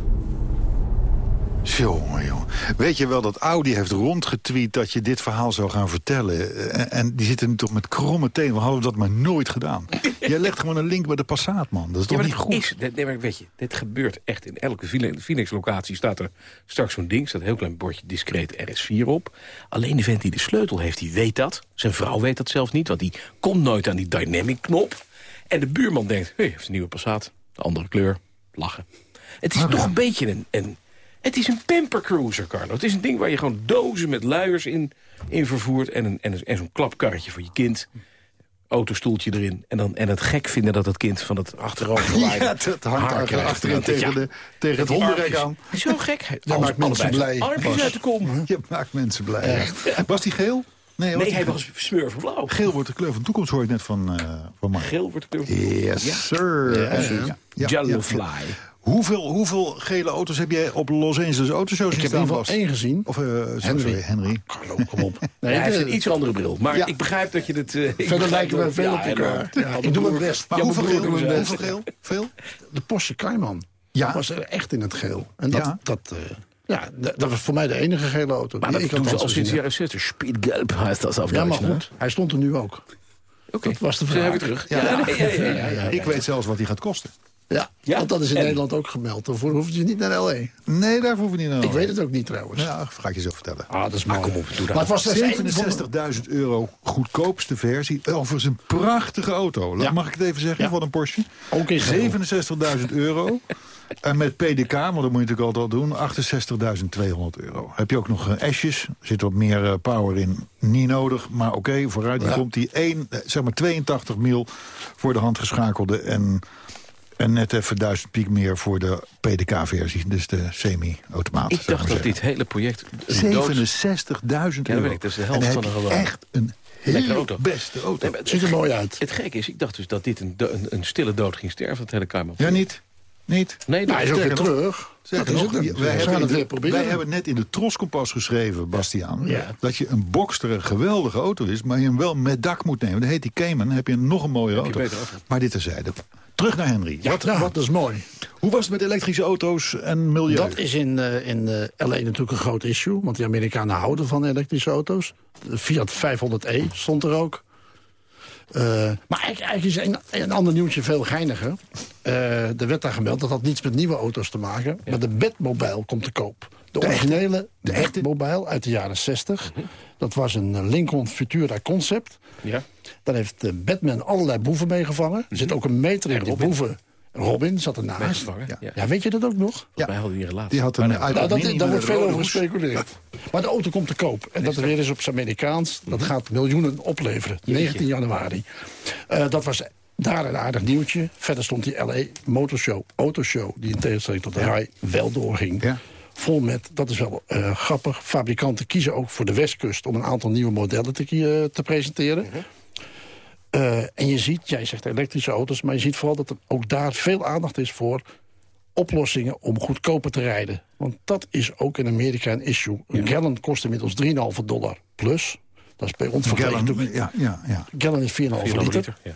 S8: Jongen, jongen. Weet je wel dat Audi heeft rondgetweet dat je dit verhaal zou gaan vertellen? En, en die zitten nu toch met kromme tenen. We hadden dat maar nooit gedaan. Jij legt gewoon een link bij de Passat, man. Dat is toch niet goed?
S7: Is, dit- nee, maar weet je, dit gebeurt echt in elke Phoenix-locatie. Staat er straks zo'n ding, staat een heel klein bordje discreet RS4 op. Alleen de vent die de sleutel heeft, die weet dat. Zijn vrouw weet dat zelf niet, want die komt nooit aan die dynamic-knop. En de buurman denkt, hé, hey, heeft een nieuwe Passat. De andere kleur, lachen. Het is toch een beetje een, een... Het is een pampercruiser, Carlo. Het is een ding waar je gewoon dozen met luiers in, in vervoert... en, een, en, een- en zo'n klapkarretje voor je kind autostoeltje erin. En, dan, en het gek vinden dat het kind van het achterover
S8: Ja, dat hangt achter- achterin tegen, de, tegen het hondenrek aan.
S7: Zo gek.
S8: Dat maakt mensen blij.
S7: Armpjes uit de kom.
S8: Je maakt mensen blij. Was die geel? Nee,
S7: Nee, hij was smurfblauw.
S8: Geel wordt de kleur van de toekomst, hoor ik net van, eh van Mark.
S7: Geel wordt de kleur.
S8: Yes, sir.
S7: Ja. ja,
S8: ja,
S7: Jello
S8: ja.
S7: Fly.
S8: Hoeveel, hoeveel gele auto's heb jij op Los Angeles autoshows
S9: Ik
S8: zien
S9: heb in
S8: staan,
S9: ieder geval
S8: Bas?
S9: één gezien.
S8: Of, eh, sorry,
S9: Henry.
S8: sorry, Henry.
S9: Carlo, kom op. Nee,
S7: hij heeft
S9: eh,
S7: een iets andere bril. Maar
S8: Ja.
S7: ik begrijp dat je het... eh, ik
S9: Verder lijken we veel
S7: ja,
S9: op elkaar. Ja, ik doe mijn best.
S8: Maar
S9: Ja,
S8: hoeveel geel? Hoeveel
S9: best.
S8: geel? Veel?
S9: De Porsche Cayman
S8: Ja.
S9: was er echt in het geel. En dat,
S8: Ja.
S9: dat, eh, ja, dat was voor mij de enige gele auto.
S7: Maar
S9: die
S7: dat
S9: ik
S7: doen ze al sinds de
S9: gezien
S7: jaren 60. Speedgelb heet dat af
S9: heb. Ja, maar goed. Hij stond er nu ook.
S7: Oké,
S9: Dat was de
S7: Ze
S9: vraag.
S7: hebben terug.
S8: Ja.
S7: Ja, nee, ja, ja, ja, ja.
S8: Ik weet zelfs wat die gaat kosten.
S9: Ja,
S7: Ja?
S9: want dat is in
S7: En?
S9: Nederland ook gemeld. Daarvoor hoef je niet naar L.A.
S8: Nee, daarvoor hoef je niet naar.
S9: Ik weet het ook niet trouwens.
S8: Ja, ga ik je zo vertellen.
S9: Ah, dat is mooi.
S7: kom op, doe.
S9: Maar het was slechts één van de-
S8: 67.000 euro goedkoopste versie. Overigens een prachtige auto.
S9: Ja.
S8: Mag ik het even zeggen
S9: Ja.
S8: van een Porsche?
S9: Ook in geel.
S8: 67.000 euro. En met PDK, want dat moet je natuurlijk altijd al doen, 68.200 euro. Heb je ook nog eh, S's, er zit wat meer eh, power in, niet nodig. Maar oké, vooruit die
S9: Ja.
S8: komt die 1, eh, zeg maar 82 mil voor de hand geschakelde... en, en net even 1000 piek meer voor de PDK-versie, dus de semi-automaat.
S7: Ik dacht dat dit hele project... een dood-
S8: 67.000 euro.
S7: Ja, dat weet ik, dat is de helft
S8: en
S7: van
S8: je
S7: gewone.
S8: echt een
S7: Lekkere
S8: hele
S7: auto.
S8: beste auto.
S7: Nee, het,
S9: Ziet er mooi uit.
S7: het gekke is, ik dacht dus dat dit een, een, een stille dood ging sterven, dat hele Cayman.
S8: Ja, niet? Niet?
S7: Nee, dat
S9: Nou, hij is ook weer terug.
S8: Zeg
S9: Dat is
S8: nog, wij,
S9: We gaan
S8: hebben in
S9: het
S8: de-
S9: weer proberen.
S8: wij hebben net in de Troskompas geschreven, Bastiaan...
S9: Ja.
S8: dat je een Boxster een geweldige auto is... maar je hem wel met dak moet nemen. Dan heet die Cayman, dan heb je een nog een mooie auto. Maar dit terzijde. Terug naar Henry.
S9: Ja,
S8: Wat,
S9: ja,
S8: wat,
S9: dat is mooi.
S8: hoe was het met elektrische auto's en milieu?
S9: Dat is in, eh, in eh, LA natuurlijk een groot issue. Want die Amerikanen houden van elektrische auto's. De Fiat 500e stond er ook. Eh, maar eigenlijk, eigenlijk is een, een ander nieuwtje veel geiniger. Eh, er werd daar gemeld, dat had niets met nieuwe auto's te maken. Maar de Batmobile komt te koop. De, originele Batmobile uit de jaren 60. Dat was een Lincoln Futura Concept.
S7: Ja.
S9: Daar heeft eh, Batman allerlei boeven meegevangen. Er zit ook een meter in die boeven. Robin zat ernaast. Ja.
S7: ja.
S9: ja, weet je dat ook nog?
S7: Volgens mij hadden die relatie.
S8: Die had een
S7: nou,
S9: Nou, dat, daar wordt veel over gespeculeerd. Maar de auto komt te koop. En dat weer is op zijn Amerikaans. Dat gaat miljoenen opleveren. 19 januari. Eh, dat was daar een aardig nieuwtje. Verder stond die LA Motorshow, Autoshow... die in tegenstelling tot de RAI wel doorging.
S8: Ja.
S9: Vol met, dat is wel eh, grappig... fabrikanten kiezen ook voor de Westkust... om een aantal nieuwe modellen te, te presenteren. Eh, en je ziet, jij zegt elektrische auto's... maar je ziet vooral dat er ook daar veel aandacht is voor oplossingen om goedkoper te rijden. Want dat is ook in Amerika een issue. Een gallon kost inmiddels 3,5 dollar plus. Dat is bij ons vergeleken
S8: ja, ja, ja.
S9: Gallon is 4,5 liter.
S7: liter. Ja.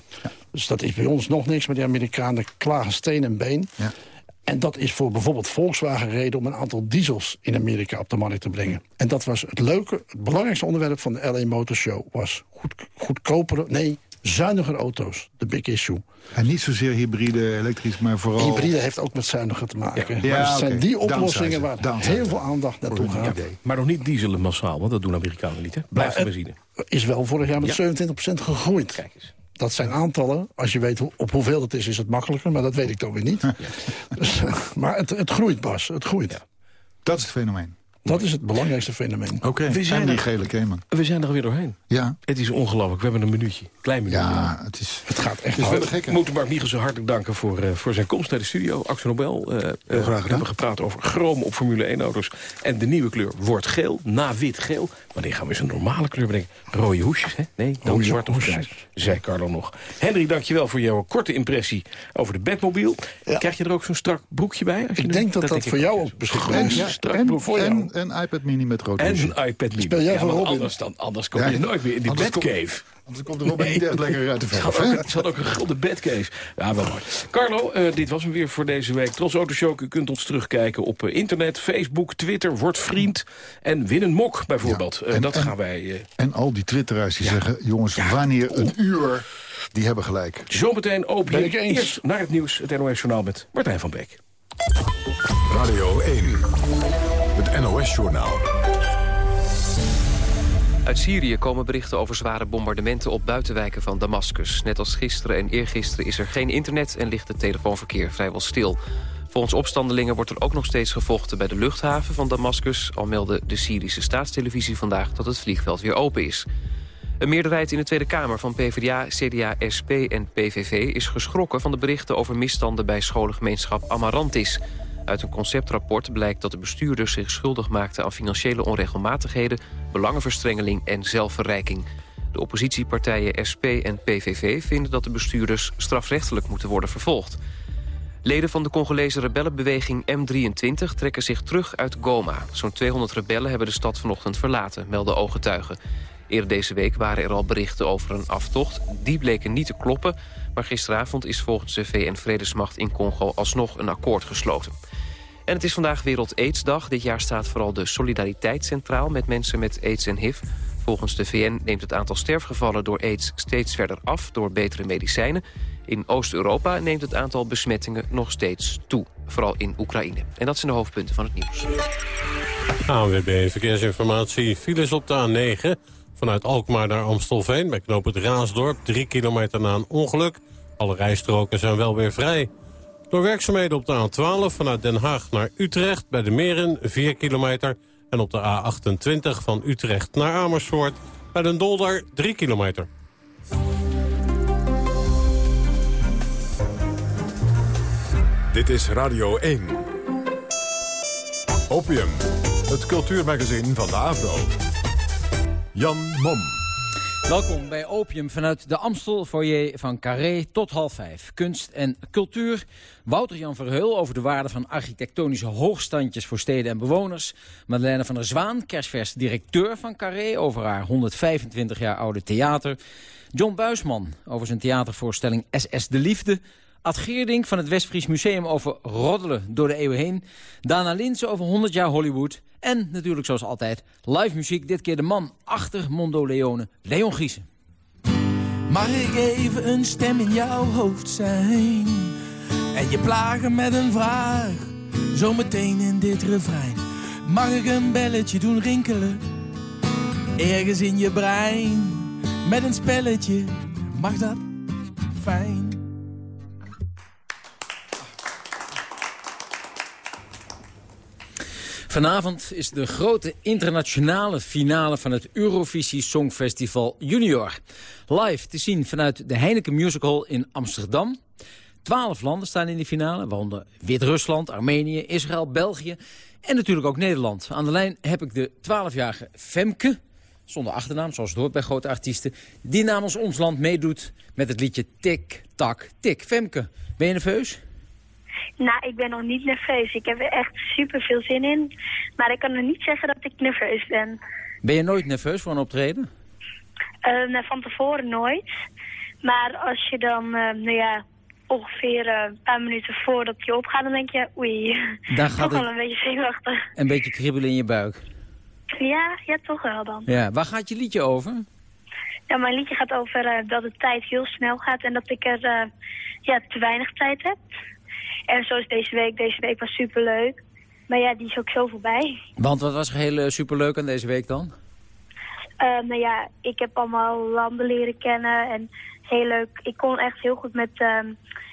S9: Dus dat is bij ons nog niks. Maar die Amerikanen klagen steen en been.
S8: Ja.
S9: En dat is voor bijvoorbeeld Volkswagen reden... om een aantal diesels in Amerika op de markt te brengen. En dat was het leuke, het belangrijkste onderwerp van de LA Motor Show... was goed, goedkopere, nee, zuiniger auto's. De big issue.
S8: En niet zozeer hybride, elektrisch, maar vooral...
S9: Hybride heeft ook met zuiniger te maken.
S8: Ja,
S9: maar het zijn die oplossingen waar heel veel aandacht naartoe gaat.
S8: idee.
S7: Maar nog niet diesel massaal, want dat doen Amerikanen niet. Hè? Blijft
S9: Maar
S7: benzine.
S9: Is wel vorig jaar met
S7: Ja.
S9: 27% gegroeid.
S7: Kijk eens.
S9: Dat zijn aantallen. Als je weet hoe- op hoeveel het is, is het makkelijker. Maar dat weet ik dan weer niet. Dus, maar het, het groeit, Bas. Het groeit.
S8: Dat is het fenomeen.
S9: Dat is het belangrijkste fenomeen.
S8: Oké,
S7: We zijn
S8: en die
S7: er-
S8: gele Cayman.
S7: We zijn er weer doorheen.
S8: Ja,
S7: Het is ongelooflijk. We hebben een minuutje. Klein minuutje.
S8: ja, het is...
S9: Het gaat echt
S7: Dus
S9: hard.
S7: we moeten Mark Michelsen hartelijk danken voor, eh, voor zijn komst naar de studio. Axel Nobel. eh, eh, we hebben gepraat over chroom op Formule 1-auto's. En de nieuwe kleur wordt geel, na wit-geel. Wanneer gaan we eens een normale kleur bedenken? Rode hoesjes, hè? Nee, dan
S9: Rode
S7: zwart of
S9: hoesjes.
S7: grijs. Zei Carlo nog. Henry, dankjewel voor jouw korte impressie over de Batmobile.
S9: Ja.
S7: Krijg je er ook zo'n strak broekje bij? Als je
S9: Ik
S7: nu-
S9: denk dat dat
S7: denk
S9: voor jou
S7: ook.
S9: beschikbaar is.
S7: Ja, strak
S8: En,
S7: broek voor jou.
S8: en een iPad mini met rood
S7: En een iPad mini.
S9: Speel jij
S7: ja,
S9: voor
S7: want
S9: Robin?
S7: anders, dan, anders kom
S8: Ja,
S7: je nooit meer in die Batcave.
S8: Anders komt er Robin niet echt lekker uit de verf, hè?
S7: Het zat ook een gulden bedcave. Ja, wel mooi. Carlo, eh, dit was hem weer voor deze week. Tros Autoshow, u kunt ons terugkijken op eh, internet, Facebook, Twitter, Word Vriend en Win een Mok bijvoorbeeld. Eh,
S8: en-
S7: dat
S8: en-
S7: gaan wij... eh,
S8: En al die twitteraars die zeggen... jongens, wanneer een uur, die hebben gelijk.
S7: Zometeen open
S9: Ben ik eens.
S7: Eerst naar het nieuws, het NOS Journaal met Martijn van Beek.
S6: Radio 1. Het NOS-journaal.
S11: Uit Syrië komen berichten over zware bombardementen op buitenwijken van Damascus. Net als gisteren en eergisteren is er geen internet en ligt het telefoonverkeer vrijwel stil. Volgens opstandelingen wordt er ook nog steeds gevochten bij de luchthaven van Damascus... al meldde de Syrische staatstelevisie vandaag dat het vliegveld weer open is. Een meerderheid in de Tweede Kamer van PvdA, CDA, SP en PVV... is geschrokken van de berichten over misstanden bij scholengemeenschap Amarantis. Uit een conceptrapport blijkt dat de bestuurders zich schuldig maakten... aan financiële onregelmatigheden, belangenverstrengeling en zelfverrijking. De oppositiepartijen SP en PVV vinden dat de bestuurders strafrechtelijk moeten worden vervolgd. Leden van de Congolese rebellenbeweging M23 trekken zich terug uit Goma. Zo'n 200 rebellen hebben de stad vanochtend verlaten, melden ooggetuigen. Eerder deze week waren er al berichten over een aftocht. Die bleken niet te kloppen, maar gisteravond is volgens de VN-vredesmacht in Congo alsnog een akkoord gesloten. En het is vandaag Wereld AIDS-dag. Dit jaar staat vooral de solidariteit centraal met mensen met AIDS en HIV. Volgens de VN neemt het aantal sterfgevallen door AIDS steeds verder af door betere medicijnen. In Oost-Europa neemt het aantal besmettingen nog steeds toe. Vooral in Oekraïne. En dat zijn de hoofdpunten van het nieuws.
S2: ANWB Verkeersinformatie. Files op de A9 vanuit Alkmaar naar Amstelveen... bij knoop het Raasdorp, drie kilometer na een ongeluk. Alle rijstroken zijn wel weer vrij. Door werkzaamheden op de A12 vanuit Den Haag naar Utrecht... bij de Meren, 4 kilometer. En op de A28 van Utrecht naar Amersfoort... bij Den Dolder, 3 kilometer.
S6: Dit is Radio 1. Opium, het cultuurmagazin van de AVRO. Jan Mom.
S12: Welkom bij Opium vanuit de Amstel foyer van Carré tot half vijf. Kunst en cultuur. Wouter Jan Verheul over de waarde van architectonische hoogstandjes voor steden en bewoners. Madeleine van der Zwaan, kerstvers directeur van Carré over haar 125 jaar oude theater. John Buisman over zijn theatervoorstelling SS de Liefde. Ad Geerdink van het Westfries Museum over roddelen door de eeuwen heen. Dana Linsen over 100 jaar Hollywood. En natuurlijk zoals altijd live muziek. Dit keer de man achter Mondo Leone, Leon Giesen.
S13: Mag ik even een stem in jouw hoofd zijn? En je plagen met een vraag, zometeen in dit refrein. Mag ik een belletje doen rinkelen? Ergens in je brein, met een spelletje, mag dat? Fijn.
S12: Vanavond is de grote internationale finale van het Eurovisie Songfestival Junior. Live te zien vanuit de Heineken Music Hall in Amsterdam. Twaalf landen staan in de finale, waaronder Wit-Rusland, Armenië, Israël, België en natuurlijk ook Nederland. Aan de lijn heb ik de 12-jarige Femke, zonder achternaam, zoals het hoort bij grote artiesten... die namens ons land meedoet met het liedje Tik, Tak, Tik. Femke, ben je nerveus?
S14: Nou, ik ben nog niet nerveus. Ik heb er echt super veel zin in. Maar ik kan nog niet zeggen dat ik nerveus ben.
S12: Ben je nooit nerveus voor een optreden?
S14: Eh, nou, van tevoren nooit. Maar als je dan, eh, nou ja, ongeveer eh, een paar minuten voordat je opgaat, dan denk je, oei,
S12: Dan
S14: toch
S12: gaat
S14: wel
S12: het
S14: een beetje zenuwachtig.
S12: een beetje kriebelen in je buik.
S14: Ja, ja, toch wel dan.
S12: Ja, waar gaat je liedje over?
S14: Ja, mijn liedje gaat over dat de tijd heel snel gaat en dat ik er ja, te weinig tijd heb. En zoals deze week, deze week was super leuk. Maar ja, die is ook zo voorbij.
S12: Want wat was er heel eh, superleuk aan deze week dan?
S14: Eh, nou ja, ik heb allemaal landen leren kennen en heel leuk. Ik kon echt heel goed met, ehm,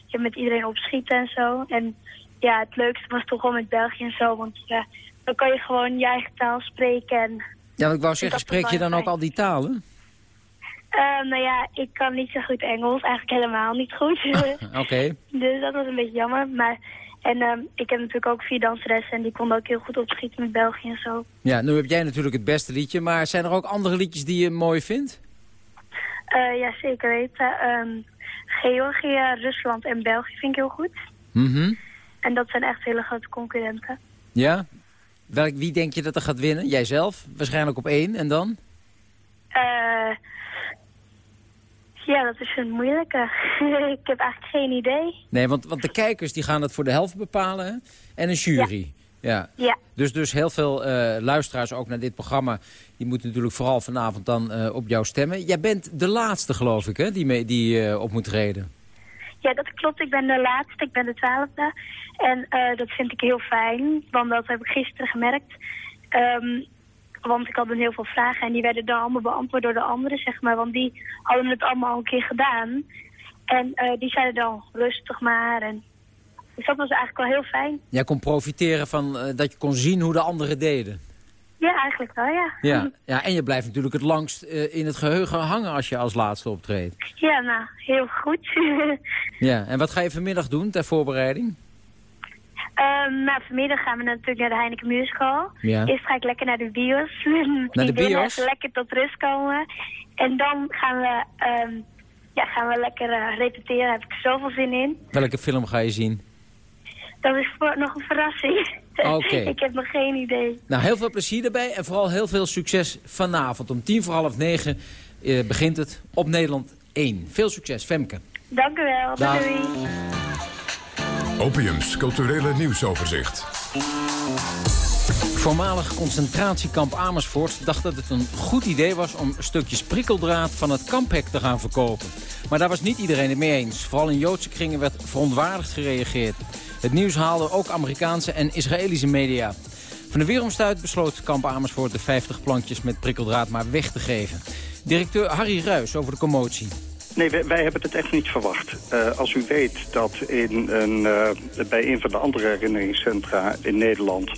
S14: ja, met iedereen opschieten en zo. En ja, het leukste was toch wel met België en zo, want ja, dan kan je gewoon je eigen taal spreken. En,
S12: Ja, want ik wou zeggen, spreek je dan ook al die talen?
S14: Eh, nou ja, ik kan niet zo goed Engels, eigenlijk helemaal niet goed.
S12: Oké.
S14: dus dat was een beetje jammer. Maar, en ehm, ik heb natuurlijk ook vier danseressen en die konden ook heel goed opschieten met België en zo.
S12: Ja, nu heb jij natuurlijk het beste liedje, maar zijn er ook andere liedjes die je mooi vindt?
S14: Eh, ja, zeker weten. Ehm, Georgië, Rusland en België vind ik heel goed.
S12: Mhm.
S14: En dat zijn echt hele grote concurrenten.
S12: Ja? Welk, wie denk je dat er gaat winnen? Jijzelf? Waarschijnlijk op één en dan?
S14: Eh, Ja, dat is een moeilijke. ik heb eigenlijk geen idee.
S12: Nee, want, want de kijkers die gaan het voor de helft bepalen hè? en een jury. Ja.
S14: Ja.
S12: Dus, dus heel veel eh, luisteraars ook naar dit programma... die moeten natuurlijk vooral vanavond dan eh, op jou stemmen. Jij bent de laatste, geloof ik, hè, die, mee, die eh, op moet treden.
S14: Ja, dat klopt. Ik ben de laatste. Ik ben de twaalfde. En dat vind ik heel fijn, want dat heb ik gisteren gemerkt. Ehm, want ik had dan heel veel vragen en die werden dan allemaal beantwoord door de anderen, zeg maar. Want die hadden het allemaal al een keer gedaan. En eh, die zeiden dan rustig maar. En... Dus dat was eigenlijk wel heel fijn.
S12: Jij kon profiteren van eh, dat je kon zien hoe de anderen deden.
S14: Ja, eigenlijk wel, ja.
S12: Ja, ja en je blijft natuurlijk het langst eh, in het geheugen hangen als je als laatste optreedt.
S14: Ja, nou, heel goed.
S12: Ja, en wat ga je vanmiddag doen ter voorbereiding?
S14: Ehm, nou, vanmiddag gaan we natuurlijk naar de Heineken Musical.
S12: Ja.
S14: Eerst ga ik lekker naar de bios.
S12: Naar de bios?
S14: Lekker tot rust komen. En dan gaan we, ehm, ja, gaan we lekker eh, repeteren. Daar heb ik zoveel zin in.
S12: Welke film ga je zien?
S14: Dat is voor, nog een verrassing.
S12: Oké.
S14: ik heb nog geen idee.
S12: Nou, heel veel plezier erbij en vooral heel veel succes vanavond. Om tien voor half negen eh, begint het op Nederland 1. Veel succes, Femke.
S14: Dank u wel.
S12: Dag.
S14: Doei.
S6: Opiums culturele nieuwsoverzicht.
S12: Voormalig concentratiekamp Amersfoort dacht dat het een goed idee was om stukjes prikkeldraad van het kamphek te gaan verkopen. Maar daar was niet iedereen het mee eens. Vooral in Joodse kringen werd verontwaardigd gereageerd. Het nieuws haalde ook Amerikaanse en Israëlische media. Van de weeromstuit besloot kamp Amersfoort de 50 plankjes met prikkeldraad maar weg te geven. Directeur Harry Ruis over de commotie.
S15: Nee, wij, hebben het echt niet verwacht. Eh, als u weet dat in een, eh, bij een van de andere herinneringscentra in Nederland...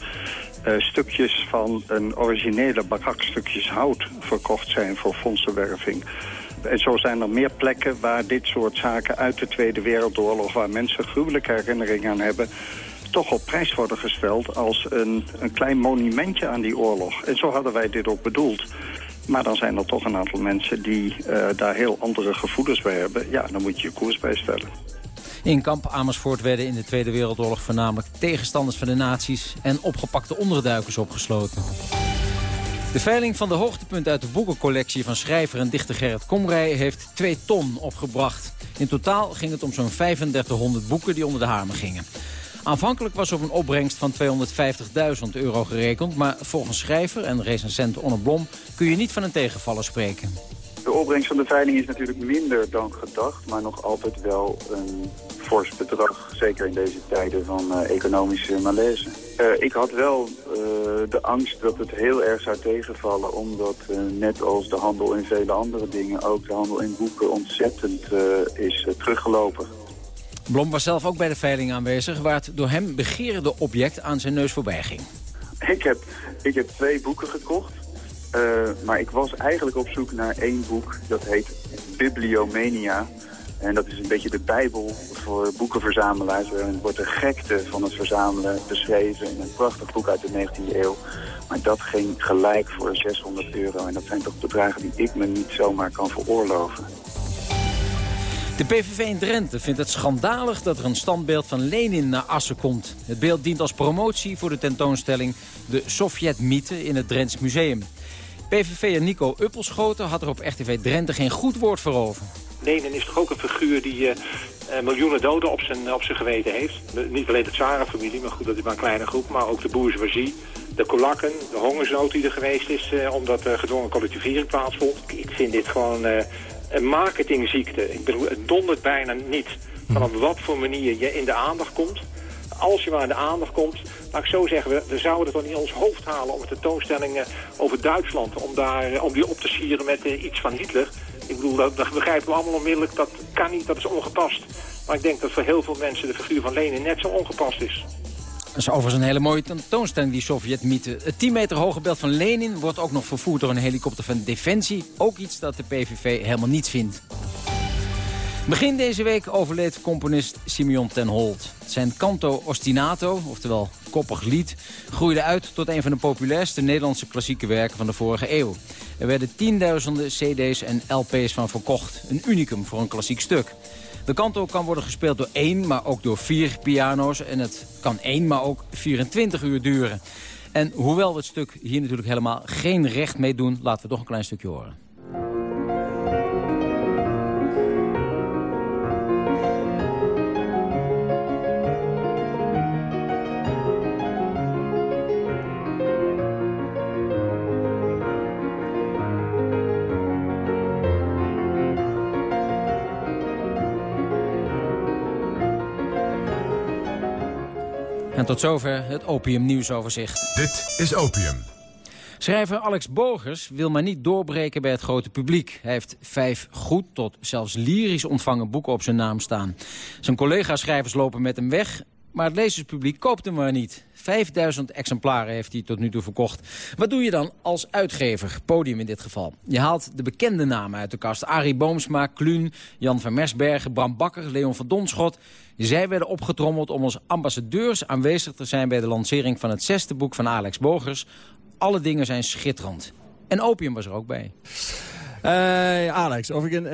S15: eh, stukjes van een originele barak, stukjes hout, verkocht zijn voor fondsenwerving. En zo zijn er meer plekken waar dit soort zaken uit de Tweede Wereldoorlog... waar mensen gruwelijke herinneringen aan hebben toch op prijs worden gesteld als een, een klein monumentje aan die oorlog. En zo hadden wij dit ook bedoeld. Maar dan zijn er toch een aantal mensen die eh, daar heel andere gevoelens bij hebben. Ja, dan moet je je koers bij stellen.
S12: In kamp Amersfoort werden in de Tweede Wereldoorlog voornamelijk tegenstanders van de nazi's en opgepakte onderduikers opgesloten. De veiling van de hoogtepunt uit de boekencollectie van schrijver en dichter Gerrit Komrij heeft 2 ton opgebracht. In totaal ging het om zo'n 3500 boeken die onder de hamer gingen. Aanvankelijk was op een opbrengst van 250.000 euro gerekend... maar volgens schrijver en recensent Onne Blom kun je niet van een tegenvaller spreken.
S16: De opbrengst van de veiling is natuurlijk minder dan gedacht, maar nog altijd wel een fors bedrag. Zeker in deze tijden van eh, economische malaise. Eh, ik had wel eh, de angst dat het heel erg zou tegenvallen, omdat net als de handel in vele andere dingen ook de handel in boeken ontzettend is teruggelopen.
S12: Blom was zelf ook bij de veiling aanwezig... waar het door hem begeerde object aan zijn neus voorbij ging.
S16: Ik heb, ik heb twee boeken gekocht. eh, maar ik was eigenlijk op zoek naar één boek. Dat heet Bibliomania. En dat is een beetje de bijbel voor boekenverzamelaars. Waarin wordt de gekte van het verzamelen beschreven in een prachtig boek uit de 19e eeuw. Maar dat ging gelijk voor 600 euro. En dat zijn toch bedragen die ik me niet zomaar kan veroorloven.
S12: De PVV in Drenthe vindt het schandalig dat er een standbeeld van Lenin naar Assen komt. Het beeld dient als promotie voor de tentoonstelling De Sovjet-mythe in het Drents Museum. PVV'er Nico Uppelschoten had er op RTV Drenthe geen goed woord voor over.
S17: Lenin is toch ook een figuur die eh, eh, miljoenen doden op zijn, op zijn geweten heeft. Niet alleen de Tsaren-familie, maar goed, dat is maar een kleine groep. Maar ook de bourgeoisie, de kolakken, de hongersnood die er geweest is... eh, omdat er gedwongen collectivering plaatsvond. Ik vind dit gewoon een marketingziekte. Ik bedoel, het dondert bijna niet van op wat voor manier je in de aandacht komt. Als je maar in de aandacht komt, laat ik zo zeggen, we, we zouden het niet in ons hoofd halen om een tentoonstelling eh, over Duitsland, om, daar, eh, om die op te sieren met eh, iets van Hitler. Ik bedoel, dat, dat begrijpen we allemaal onmiddellijk, dat kan niet, dat is ongepast. Maar ik denk dat voor heel veel mensen de figuur van Lenin net zo ongepast is.
S12: Dat is overigens een hele mooie tentoonstelling, die Sovjet-mythe. Het 10 meter hoge beeld van Lenin wordt ook nog vervoerd door een helikopter van Defensie. Ook iets dat de PVV helemaal niets vindt. Begin deze week overleed componist Simeon ten Holt. Zijn canto ostinato, oftewel koppig lied, groeide uit tot een van de populairste Nederlandse klassieke werken van de vorige eeuw. Er werden tienduizenden cd's en lp's van verkocht. Een unicum voor een klassiek stuk. De canto kan worden gespeeld door één, maar ook door vier piano's. En het kan één, maar ook 24 uur duren. En hoewel we het stuk hier natuurlijk helemaal geen recht mee doen... laten we toch een klein stukje horen. Tot zover het Opium nieuwsoverzicht.
S18: Dit is Opium.
S12: Schrijver Alex Bogers wil maar niet doorbreken bij het grote publiek. Hij heeft vijf goed tot zelfs lyrisch ontvangen boeken op zijn naam staan. Zijn collega-schrijvers lopen met hem weg maar het lezerspubliek koopt hem maar niet. 5000 exemplaren heeft hij tot nu toe verkocht. Wat doe je dan als uitgever, podium in dit geval? Je haalt de bekende namen uit de kast. Arie Boomsma, Kluun, Jan van Mersbergen, Bram Bakker, Leon van Donschot. Zij werden opgetrommeld om als ambassadeurs aanwezig te zijn... bij de lancering van het zesde boek van Alex Bogers. Alle dingen zijn schitterend. En opium was er ook bij.
S19: Uh, Alex, of ik in uh,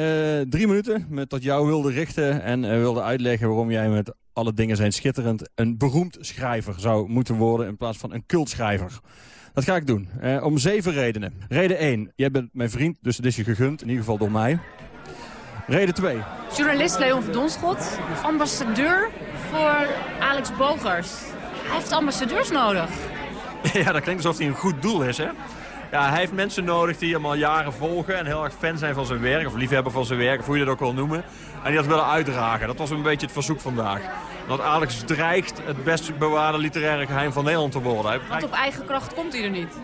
S19: drie minuten me tot jou wilde richten... en uh, wilde uitleggen waarom jij met alle dingen zijn schitterend... een beroemd schrijver zou moeten worden in plaats van een cultschrijver. Dat ga ik doen. om zeven redenen. Reden 1. Jij bent mijn vriend, dus het is je gegund. In ieder geval door mij. Reden 2.
S20: Journalist Leon van Donschot. Ambassadeur voor Alex Bogers. Hij heeft ambassadeurs nodig.
S19: Ja, dat klinkt alsof hij een goed doel is, hè? Ja, hij heeft mensen nodig die hem al jaren volgen en heel erg fan zijn van zijn werk. Of liefhebber van zijn werk, of hoe je dat ook wil noemen. En die dat willen uitdragen. Dat was een beetje het verzoek vandaag. Dat Alex dreigt het best bewaarde literaire geheim van Nederland te worden.
S20: Want op eigen kracht komt hij er niet.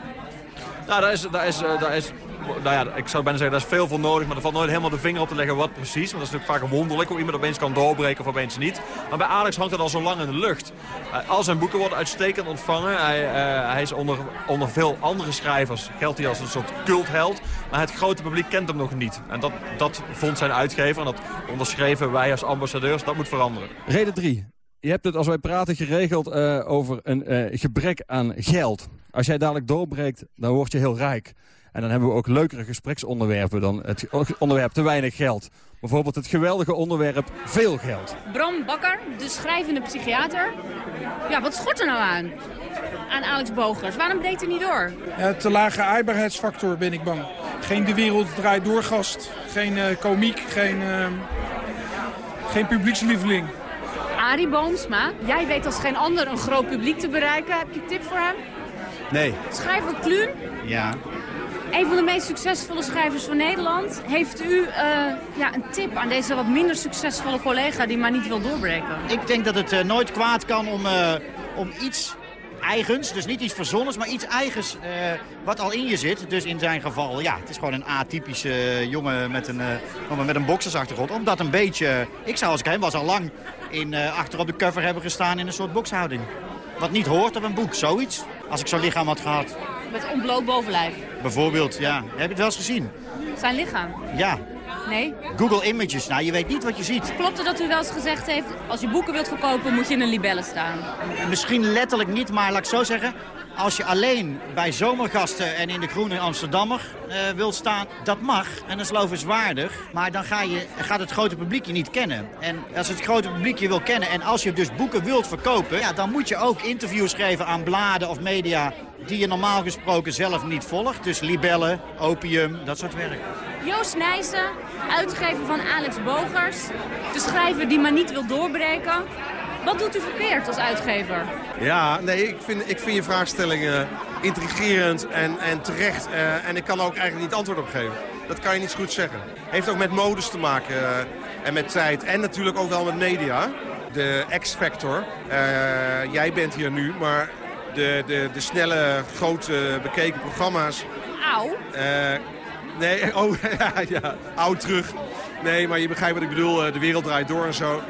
S19: Nou, daar is, daar is, eh, daar is nou ja, ik zou bijna zeggen, daar is veel voor nodig. Maar er valt nooit helemaal de vinger op te leggen wat precies. Want dat is natuurlijk vaak wonderlijk hoe iemand opeens kan doorbreken of opeens niet. Maar bij Alex hangt het al zo lang in de lucht. Uh, al zijn boeken worden uitstekend ontvangen. Hij, uh, hij is onder, onder veel andere schrijvers, geldt hij als een soort cultheld. Maar het grote publiek kent hem nog niet. En dat, dat vond zijn uitgever en dat onderschreven wij als ambassadeurs. Dat moet veranderen. Reden 3. Je hebt het als wij praten geregeld uh, over een gebrek aan geld. Als jij dadelijk doorbreekt, dan word je heel rijk. En dan hebben we ook leukere gespreksonderwerpen dan het onderwerp te weinig geld. Bijvoorbeeld het geweldige onderwerp veel geld.
S20: Bram Bakker, de schrijvende psychiater. Ja, wat schort er nou aan? Aan Alex Bogers. Waarom breekt hij niet door?
S21: Ja, te lage aaibaarheidsfactor ben ik bang. Geen De Wereld Draait Door gast. Geen uh, komiek. Geen, uh, geen publiekslieveling.
S20: Arie Boomsma, jij weet als geen ander een groot publiek te bereiken. Heb je een tip voor hem?
S22: Nee.
S20: Schrijver Kluun?
S22: Ja.
S20: Een van de meest succesvolle schrijvers van Nederland. Heeft u uh, ja, een tip aan deze wat minder succesvolle collega die maar niet wil doorbreken?
S22: Ik denk dat het uh, nooit kwaad kan om, uh, om iets eigens, dus niet iets verzonnens, maar iets eigens wat al in je zit. Dus in zijn geval, ja, het is gewoon een atypische jongen met een, met een boksersachtergrond. Omdat een beetje, ik zou als ik hem was al lang in, achter op de cover hebben gestaan in een soort bokshouding. Wat niet hoort op een boek, zoiets. Als ik zo'n lichaam had gehad.
S20: Met ontbloot bovenlijf?
S22: Bijvoorbeeld, ja. Heb je het wel eens gezien?
S20: Zijn lichaam?
S22: Ja.
S20: Nee?
S22: Google Images. Nou, je weet niet wat je ziet.
S20: Klopt het dat u wel eens gezegd heeft... als je boeken wilt verkopen, moet je in een libelle staan?
S22: Misschien letterlijk niet, maar laat ik zo zeggen... Als je alleen bij zomergasten en in de Groene Amsterdammer uh, wilt staan, dat mag. En dat is lovenswaardig. Maar dan ga je, gaat het grote publiek je niet kennen. En als het grote publiek je wil kennen en als je dus boeken wilt verkopen... Ja, dan moet je ook interviews geven aan bladen of media die je normaal gesproken zelf niet volgt. Dus libellen, opium, dat soort werk.
S20: Joost Nijssen, uitgever van Alex Bogers. De schrijver die maar niet wil doorbreken. Wat doet u verkeerd als uitgever?
S23: Ja, nee, ik vind, ik vind je vraagstellingen intrigerend en, en terecht. Uh, en ik kan er ook eigenlijk niet antwoord op geven. Dat kan je niet zo goed zeggen. Heeft ook met modus te maken uh, en met tijd. En natuurlijk ook wel met media. De X-Factor. Uh, jij bent hier nu, maar de, de, de snelle, grote, bekeken programma's...
S20: Auw.
S23: nee, oh, ja, ja, oud terug. Nee, maar je begrijpt wat ik bedoel. De wereld draait door en zo.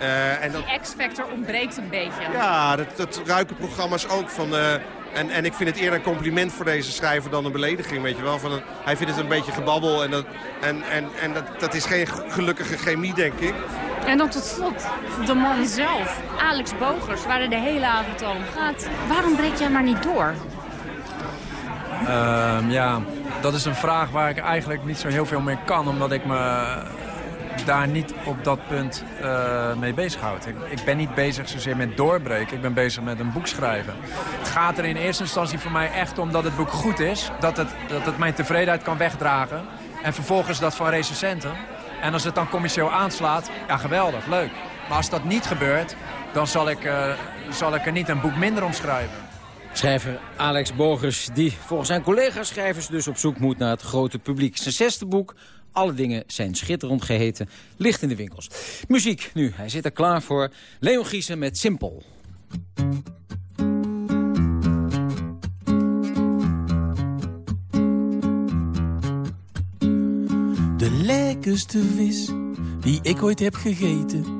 S20: Uh, en dat... Die X-Factor ontbreekt een beetje.
S23: Ja, dat, dat ruiken programma's ook van... Uh, en, en ik vind het eerder een compliment voor deze schrijver dan een belediging, weet je wel. Van een, hij vindt het een beetje gebabbel en, dat, en, en, en dat, dat is geen gelukkige chemie, denk ik.
S20: En dan tot slot, de man zelf, Alex Bogers, waar er de hele avond om gaat. Waarom breek jij maar niet door?
S24: Uh, ja, dat is een vraag waar ik eigenlijk niet zo heel veel mee kan, omdat ik me daar niet op dat punt uh, mee bezighoud. Ik, ik, ben niet bezig zozeer met doorbreken, ik ben bezig met een boek schrijven. Het gaat er in eerste instantie voor mij echt om dat het boek goed is. Dat het, dat het mijn tevredenheid kan wegdragen. En vervolgens dat van recensenten. En als het dan commercieel aanslaat, ja geweldig, leuk. Maar als dat niet gebeurt, dan zal ik, uh, zal ik er niet een boek minder om schrijven.
S12: Schrijver Alex Borgers, die volgens zijn collega-schrijvers dus op zoek moet naar het grote publiek. Zijn zesde boek, alle dingen zijn schitterend geheten. Ligt in de winkels. Muziek nu. Hij zit er klaar voor. Leon Giesen met Simpel.
S13: De lekkerste vis die ik ooit heb gegeten...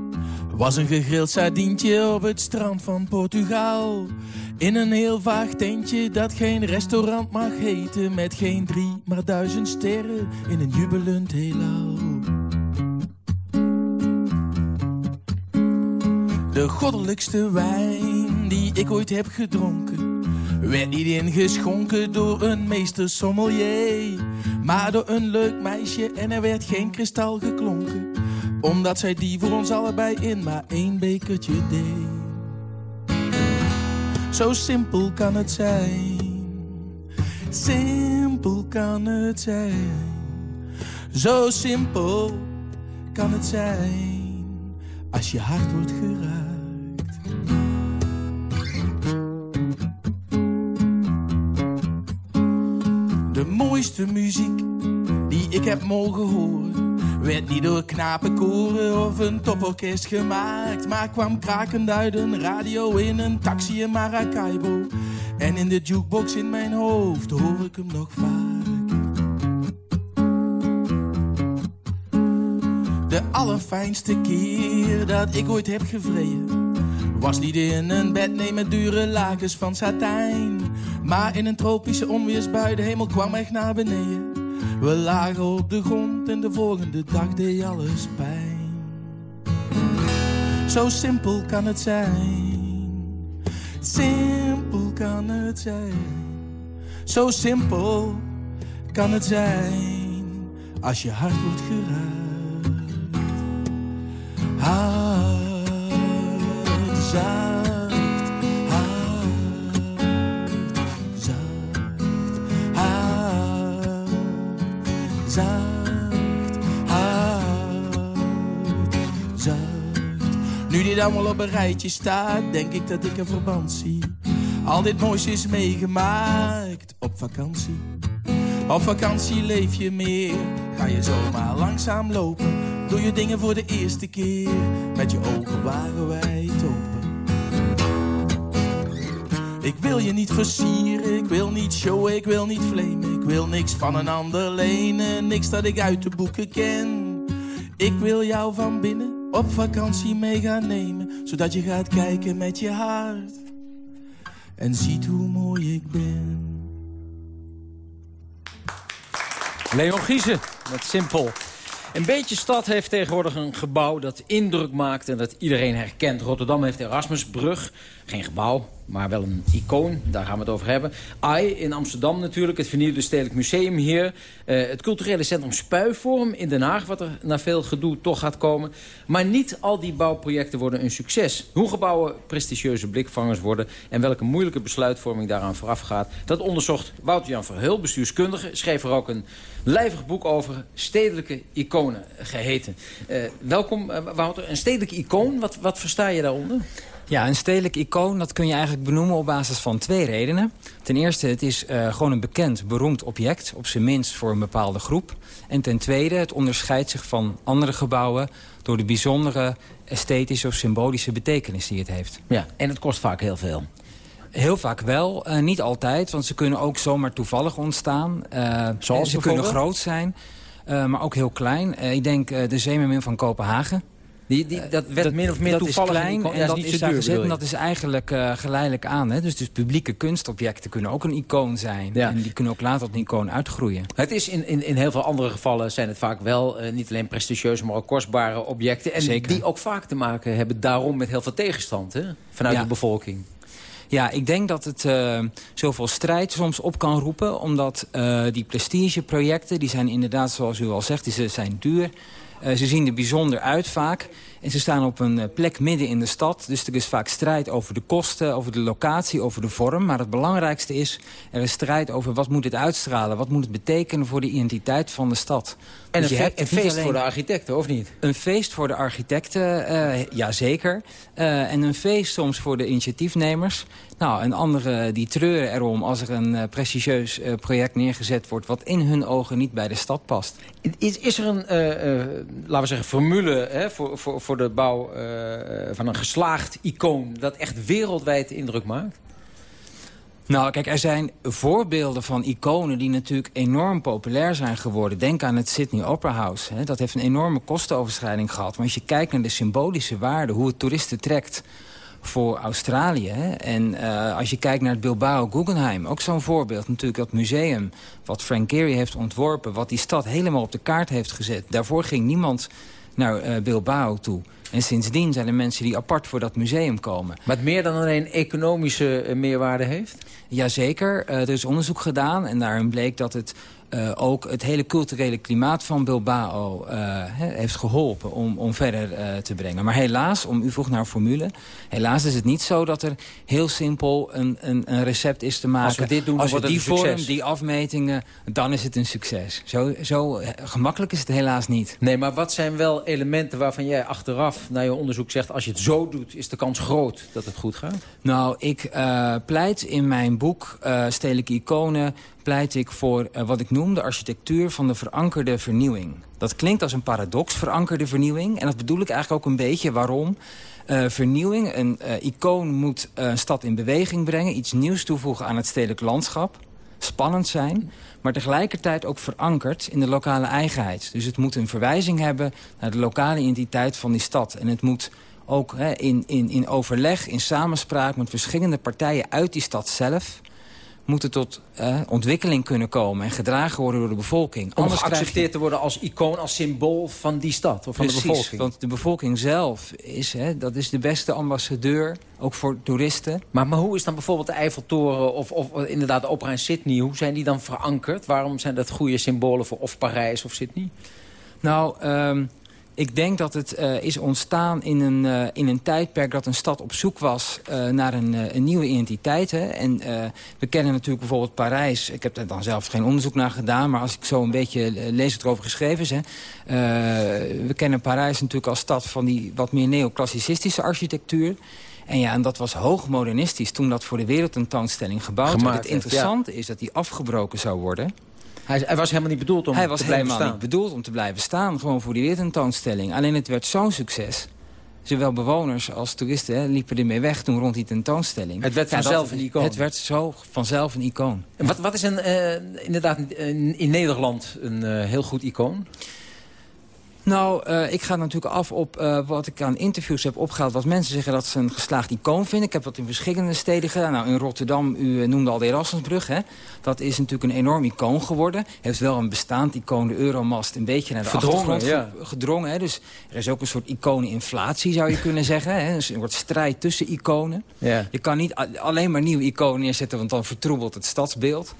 S13: was een gegrild sardientje op het strand van Portugal. In een heel vaag tentje dat geen restaurant mag heten... met geen drie, maar duizend sterren in een jubelend heelal. De goddelijkste wijn die ik ooit heb gedronken... werd niet ingeschonken door een meester sommelier... maar door een leuk meisje en er werd geen kristal geklonken... omdat zij die voor ons allebei in maar één bekertje deed. Zo simpel kan het zijn, simpel kan het zijn. Zo simpel kan het zijn, als je hart wordt geraakt. De mooiste muziek die ik heb mogen horen werd niet door knapenkoren of een toporkest gemaakt Maar kwam krakend uit een radio in een taxi in Maracaibo. En in de jukebox in mijn hoofd hoor ik hem nog vaak. De allerfijnste keer dat ik ooit heb gevreden was niet in een bed, nee met dure lakens van satijn. Maar in een tropische onweersbui, de hemel kwam echt naar beneden We lagen op de grond en de volgende dag deed alles pijn. Zo simpel kan het zijn. Simpel kan het zijn. Zo simpel kan het zijn. Als je hart wordt geraakt allemaal op een rijtje staat, denk ik dat ik een verband zie. Al dit moois is meegemaakt op vakantie. Op vakantie leef je meer, ga je zomaar langzaam lopen. Doe je dingen voor de eerste keer, met je ogen wagenwijd open. Ik wil je niet versieren, ik wil niet showen, ik wil niet flamen. Ik wil niks van een ander lenen, niks dat ik uit de boeken ken. Ik wil jou van binnen op vakantie mee gaan nemen, zodat je gaat kijken met je hart. En ziet hoe mooi ik ben.
S12: Leon Giezen, met Simpel. Een beetje stad heeft tegenwoordig een gebouw dat indruk maakt en dat iedereen herkent. Rotterdam heeft Erasmusbrug, geen gebouw, maar wel een icoon. Daar gaan we het over hebben. AI in Amsterdam natuurlijk, het vernieuwde Stedelijk Museum hier. Uh, het culturele centrum Spuiforum in Den Haag, wat er na veel gedoe toch gaat komen. Maar niet al die bouwprojecten worden een succes. Hoe gebouwen prestigieuze blikvangers worden... en welke moeilijke besluitvorming daaraan vooraf gaat... dat onderzocht Wouter-Jan Verheul, bestuurskundige. Schreef er ook een lijvig boek over stedelijke iconen geheten. Uh, welkom, uh, Wouter. Een stedelijke icoon, wat, wat versta je daaronder?
S25: Ja, een stedelijk icoon dat kun je eigenlijk benoemen op basis van twee redenen. Ten eerste, het is uh, gewoon een bekend, beroemd object, op zijn minst voor een bepaalde groep. En ten tweede, het onderscheidt zich van andere gebouwen door de bijzondere esthetische of symbolische betekenis die het heeft.
S12: Ja, en het kost vaak heel veel.
S25: Heel vaak wel, uh, niet altijd, want ze kunnen ook zomaar toevallig ontstaan. Uh,
S12: Zoals
S25: ze kunnen groot zijn, uh, maar ook heel klein. ik denk de Zeemermin van Kopenhagen.
S12: Die, die, dat werd
S25: dat,
S12: min of meer
S25: dat
S12: toevallig
S25: is klein
S12: en,
S25: en dat
S12: is
S25: is
S12: niet
S25: daar gezet en dat is eigenlijk uh, geleidelijk aan. Hè? Dus, dus publieke kunstobjecten kunnen ook een icoon zijn.
S12: Ja.
S25: En die kunnen ook later tot een icoon uitgroeien.
S12: Het is in, in, in heel veel andere gevallen zijn het vaak wel uh, niet alleen prestigieuze, maar ook kostbare objecten. En
S25: Zeker.
S12: die ook vaak te maken hebben daarom met heel veel tegenstand hè? vanuit
S25: Ja.
S12: de bevolking.
S25: Ja, ik denk dat het uh, zoveel strijd soms op kan roepen. Omdat uh, die prestigeprojecten, die zijn inderdaad, zoals u al zegt, die ze zijn duur. Uh, ze zien er bijzonder uit vaak. En ze staan op een uh, plek midden in de stad. Dus er is vaak strijd over de kosten, over de locatie, over de vorm. Maar het belangrijkste is, er is strijd over wat moet het uitstralen. Wat moet het betekenen voor de identiteit van de stad.
S12: En
S25: Dus
S12: een,
S25: je
S12: fe
S25: hebt
S12: een feest
S25: alleen-
S12: voor de architecten, of niet?
S25: Een feest voor de architecten, uh, ja zeker. Uh, en een feest soms voor de initiatiefnemers. Nou, en anderen die treuren erom als er een uh, prestigieus project neergezet wordt... wat in hun ogen niet bij de stad past.
S12: Is, is er een, laten we zeggen, formule hè, voor, voor, voor de bouw van een geslaagd icoon... dat echt wereldwijd indruk maakt?
S25: Nou, kijk, er zijn voorbeelden van iconen die natuurlijk enorm populair zijn geworden. Denk aan het Sydney Opera House. Hè. Dat heeft een enorme kostenoverschrijding gehad. Maar als je kijkt naar de symbolische waarde, hoe het toeristen trekt voor Australië. Hè. En uh, als je kijkt naar het Bilbao Guggenheim, ook zo'n voorbeeld. Natuurlijk dat museum wat Frank Gehry heeft ontworpen... wat die stad helemaal op de kaart heeft gezet. Daarvoor ging niemand naar uh, Bilbao toe. En sindsdien zijn er mensen die apart voor dat museum komen.
S12: Maar het meer dan alleen economische uh, meerwaarde heeft?
S25: Jazeker, uh, er is onderzoek gedaan en daarin bleek dat het uh, ook het hele culturele klimaat van Bilbao uh, heeft geholpen om, om verder uh, te brengen. Maar helaas, om u vroeg naar formule, helaas is het niet zo dat er heel simpel een, een, een recept is te maken.
S12: Als we dit doen,
S25: Als we die vorm, die afmetingen, dan is het een succes. Zo, zo gemakkelijk is het helaas niet.
S12: Nee, maar wat zijn wel elementen waarvan jij achteraf naar je onderzoek zegt... als je het zo doet, is de kans groot dat het goed gaat?
S25: Nou, ik pleit in mijn boek Stedelijke Iconen pleit ik voor wat ik noem de architectuur van de verankerde vernieuwing. Dat klinkt als een paradox, verankerde vernieuwing. En dat bedoel ik eigenlijk ook een beetje waarom. Uh, vernieuwing, een uh, icoon moet een stad in beweging brengen... iets nieuws toevoegen aan het stedelijk landschap. Spannend zijn, maar tegelijkertijd ook verankerd in de lokale eigenheid. Dus het moet een verwijzing hebben naar de lokale identiteit van die stad. En het moet ook hè, in, in, in overleg, in samenspraak met verschillende partijen uit die stad zelf moeten tot uh, ontwikkeling kunnen komen en gedragen worden door de bevolking.
S12: Om geaccepteerd je... te worden als icoon, als symbool van die stad of van de bevolking.
S25: want de bevolking zelf is, hè, dat is de beste ambassadeur, ook voor toeristen.
S12: Maar, maar hoe is dan bijvoorbeeld de Eiffeltoren of, of inderdaad de opera in Sydney, hoe zijn die dan verankerd? Waarom zijn dat goede symbolen voor of Parijs of Sydney?
S25: Nou, um, ik denk dat het uh, is ontstaan in een, uh, in een tijdperk dat een stad op zoek was uh, naar een, een, nieuwe identiteit. Hè. En we kennen natuurlijk bijvoorbeeld Parijs. Ik heb daar dan zelf geen onderzoek naar gedaan, maar als ik zo een beetje lees wat erover geschreven is. Hè. we kennen Parijs natuurlijk als stad van die wat meer neoclassicistische architectuur. En ja, en dat was hoogmodernistisch toen dat voor de wereldtentoonstelling gebouwd
S12: Gemaakt
S25: werd. Het interessante ja. is dat die afgebroken zou worden.
S12: Hij, hij, was helemaal niet bedoeld om
S25: hij
S12: te blijven
S25: helemaal
S12: staan.
S25: niet bedoeld om te blijven staan. Gewoon voor die weertentoonstelling. Alleen het werd zo'n succes. Zowel bewoners als toeristen hè, liepen ermee weg toen rond die tentoonstelling.
S12: Het werd
S25: Ja,
S12: vanzelf
S25: dat-
S12: een icoon.
S25: Het werd zo vanzelf een icoon.
S12: En wat, wat is een, eh, inderdaad in, in Nederland een eh, heel goed icoon?
S25: Nou, uh, ik ga natuurlijk af op uh, wat ik aan interviews heb opgehaald... wat mensen zeggen dat ze een geslaagd icoon vinden. Ik heb dat in verschillende steden gedaan. Nou, in Rotterdam, u uh, noemde al de Erasmusbrug. Hè? Dat is natuurlijk een enorm icoon geworden. Heeft wel een bestaand icoon, de Euromast, een beetje naar de achtergrond
S12: ja.
S25: gedrongen. Hè? Dus er is ook een soort iconeninflatie, zou je kunnen zeggen. Hè? Dus een soort strijd tussen iconen.
S12: Ja.
S25: Je kan niet alleen maar nieuwe iconen neerzetten... want dan vertroebelt het stadsbeeld.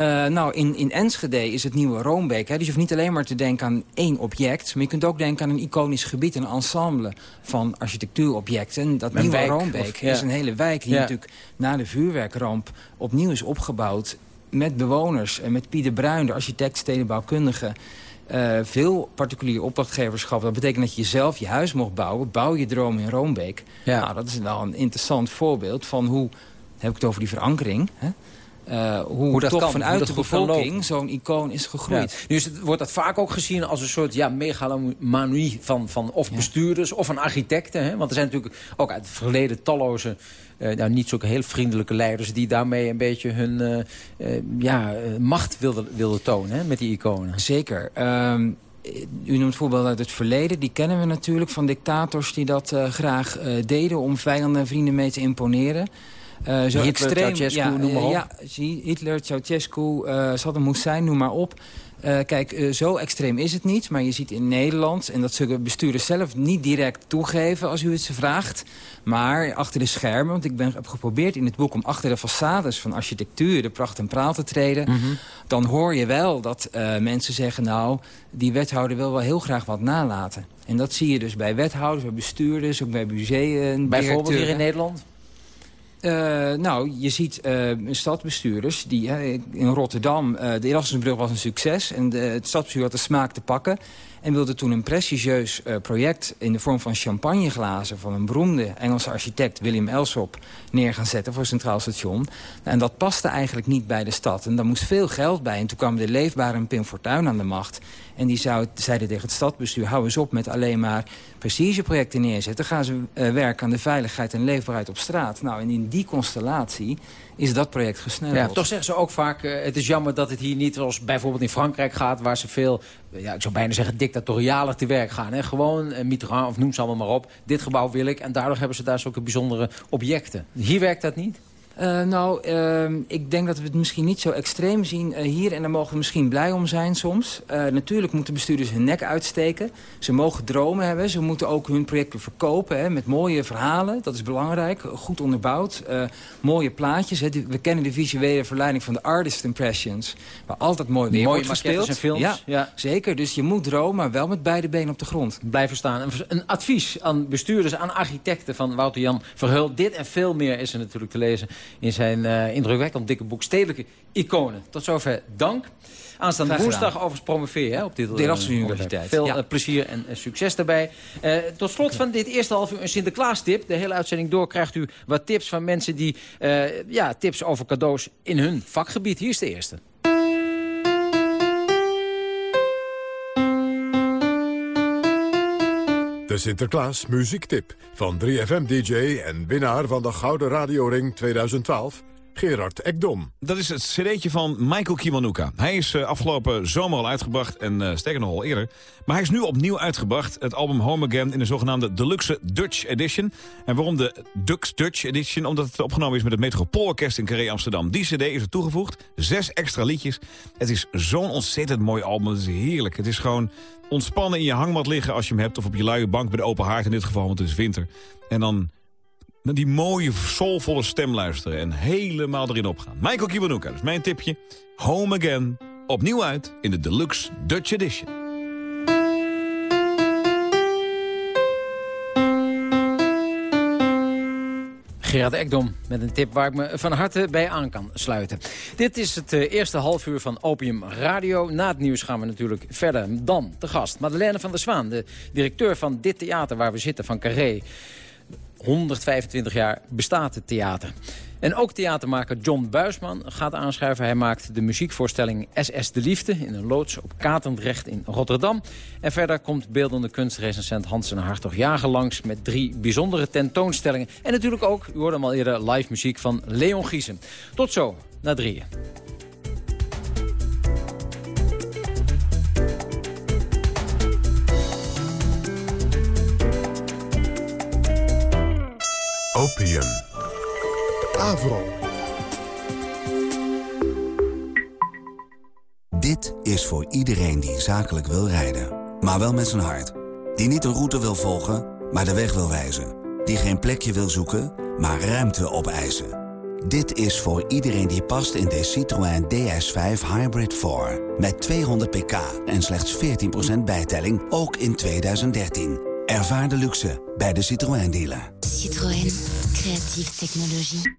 S25: Uh, nou, in, in Enschede is het nieuwe Roombeek. Hè? Dus je hoeft niet alleen maar te denken aan één object... maar je kunt ook denken aan een iconisch gebied, een ensemble van architectuurobjecten. En dat nieuwe
S12: wijk,
S25: Roombeek
S12: of- ja.
S25: is een hele wijk die
S12: Ja.
S25: natuurlijk na de vuurwerkramp opnieuw is opgebouwd... met bewoners en met Pieter Bruin, de architect, stedenbouwkundige... Uh, veel particulier opdrachtgeverschap. Dat betekent dat je zelf je huis mocht bouwen. Bouw je droom in Roombeek.
S12: Ja.
S25: Nou, dat is wel een interessant voorbeeld van hoe... heb ik het over die verankering... Hè? Uh, hoe,
S12: Hoe dat
S25: toch
S12: kan,
S25: vanuit
S12: dat
S25: de bevolking zo'n icoon is gegroeid.
S12: Ja. Nu is het, wordt dat vaak ook gezien als een soort ja, megalomanie van, van of bestuurders of van architecten. Hè? Want er zijn natuurlijk ook uit het verleden talloze, eh, nou, niet zulke heel vriendelijke leiders... die daarmee een beetje hun eh, eh, ja, eh, macht wilden, wilden tonen hè, met die iconen.
S25: Zeker. Um, u noemt voorbeelden uit het verleden. Die kennen we natuurlijk van dictators die dat uh, graag uh, deden... om vijanden en vrienden mee te imponeren. Uh, zo
S12: Hitler,
S25: extreem,
S12: Ceausescu,
S25: ja,
S12: noem maar op.
S25: Ja, Hitler, Ceausescu, uh, Saddam Hussein, noem maar op. Uh, kijk, uh, zo extreem is het niet. Maar je ziet in Nederland, en dat zullen bestuurders zelf niet direct toegeven als u het ze vraagt. Maar achter de schermen, want ik ben, heb geprobeerd in het boek om achter de façades van architectuur de pracht en praal te treden.
S12: Mhm.
S25: Dan hoor je wel dat uh, mensen zeggen, nou, die wethouder wil wel heel graag wat nalaten. En dat zie je dus bij wethouders, bij bestuurders, ook bij museum.
S12: Bijvoorbeeld hier in Nederland?
S25: Uh, nou, je ziet uh, stadsbestuurders die uh, in Rotterdam... de Erasmusbrug was een succes en de, het stadsbestuur had de smaak te pakken. En wilde toen een prestigieus uh, project in de vorm van champagneglazen... van een beroemde Engelse architect William Elsop neer gaan zetten voor Centraal Station. En dat paste eigenlijk niet bij de stad. En daar moest veel geld bij. En toen kwam de leefbare Pim Fortuyn aan de macht. En die zou, zeiden tegen het stadsbestuur... hou eens op met alleen maar prestigeprojecten neerzetten. Gaan ze uh, werken aan de veiligheid en leefbaarheid op straat. Nou, en in die constellatie is dat project gesneld.
S12: Ja, toch zeggen ze ook vaak, uh, het is jammer dat het hier niet zoals bijvoorbeeld in Frankrijk gaat... waar ze veel, ja, ik zou bijna zeggen, dictatorialer te werk gaan. Hè? Gewoon, uh, Mitterrand of noem ze allemaal maar op, dit gebouw wil ik... en daardoor hebben ze daar zulke bijzondere objecten. Hier werkt dat niet?
S25: Uh, nou, uh, ik denk dat we het misschien niet zo extreem zien uh, hier. En daar mogen we misschien blij om zijn soms. natuurlijk moeten bestuurders hun nek uitsteken. Ze mogen dromen hebben. Ze moeten ook hun projecten verkopen hè, met mooie verhalen. Dat is belangrijk. Goed onderbouwd. mooie plaatjes. Hè. We kennen de visuele verleiding van de artist impressions. Waar altijd mooi weer
S12: mooie
S25: wordt gespeeld.
S12: en films.
S25: Ja, ja, zeker. Dus je moet dromen, maar wel met beide benen op de grond.
S12: Blijven staan. Een, een advies aan bestuurders, aan architecten van Wouter Jan Verheul. Dit en veel meer is er natuurlijk te lezen in zijn uh, indrukwekkend dikke boek Stedelijke Iconen. Tot zover dank. Aanstaande woensdag overigens promoveer je op dit
S25: de Erasmus Universiteit.
S12: Veel ja. uh, plezier en succes daarbij. Uh, tot slot van dit eerste half uur een Sinterklaas tip. De hele uitzending door krijgt u wat tips van mensen die ja, tips over cadeaus in hun vakgebied. Hier is de eerste.
S6: De Sinterklaas muziektip van 3FM-dj en winnaar van de Gouden Radioring 2012... Gerard Ekdom.
S26: Dat is het cd'tje van Michael Kiwanuka. Hij is uh, afgelopen zomer al uitgebracht en uh, sterker nog al eerder. Maar hij is nu opnieuw uitgebracht, het album Home Again... in de zogenaamde Deluxe Dutch Edition. En waarom de Dux Dutch Edition? Omdat het opgenomen is met het Metropoolorkest in Carré Amsterdam. Die cd is er toegevoegd, zes extra liedjes. Het is zo'n ontzettend mooi album, het is heerlijk. Het is gewoon ontspannen in je hangmat liggen als je hem hebt... of op je luie bank bij de open haard in dit geval, want het is winter. En dan naar die mooie, soulvolle stem luisteren en helemaal erin opgaan. Michael Kiwanuka, dat is mijn tipje. Home Again, opnieuw uit in de Deluxe Dutch Edition.
S12: Gerard Ekdom met een tip waar ik me van harte bij aan kan sluiten. Dit is het uh, eerste halfuur van Opium Radio. Na het nieuws gaan we natuurlijk verder. Dan de gast Madeleine van der Zwaan, de directeur van dit theater waar we zitten, van Carré. 125 jaar bestaat het theater. En ook theatermaker John Buisman gaat aanschuiven. Hij maakt de muziekvoorstelling SS de Liefde in een loods op Katendrecht in Rotterdam. En verder komt beeldende kunstrecensent Hansen Hartog Jager langs... met drie bijzondere tentoonstellingen. En natuurlijk ook, u hoorde hem al eerder, live muziek van Leon Giesen. Tot zo, na drieën.
S6: Opium. Avro.
S27: Dit is voor iedereen die zakelijk wil rijden. Maar wel met zijn hart. Die niet een route wil volgen, maar de weg wil wijzen. Die geen plekje wil zoeken, maar ruimte opeisen. Dit is voor iedereen die past in de Citroën DS5 Hybrid 4. Met 200 pk en slechts 14% bijtelling, ook in 2013. Ervaar de luxe bij de Citroën dealer.
S28: Citroën, creatieve technologie.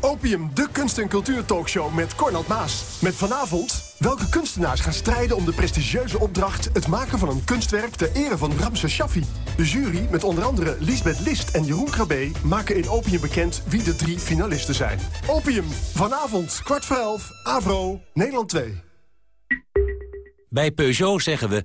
S18: Opium, de kunst- en cultuur-talkshow met Cornald Maas. Met vanavond, welke kunstenaars gaan strijden om de prestigieuze opdracht... het maken van een kunstwerk ter ere van Ramses Shaffi. De jury, met onder andere Lisbeth List en Jeroen Krabbe... maken in Opium bekend wie de drie finalisten zijn. Opium, vanavond, kwart voor elf, Avro, Nederland 2.
S29: Bij Peugeot zeggen we...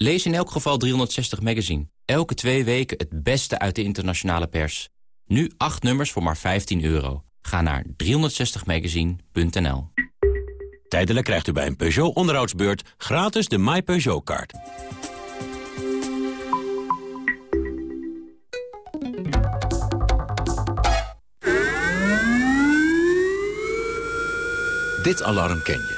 S30: Lees in elk geval 360 Magazine. Elke twee weken het beste uit de internationale pers. Nu acht nummers voor maar 15 euro. Ga naar 360magazine.nl
S29: Tijdelijk krijgt u bij een Peugeot onderhoudsbeurt gratis de My Peugeot kaart.
S31: Dit alarm ken je.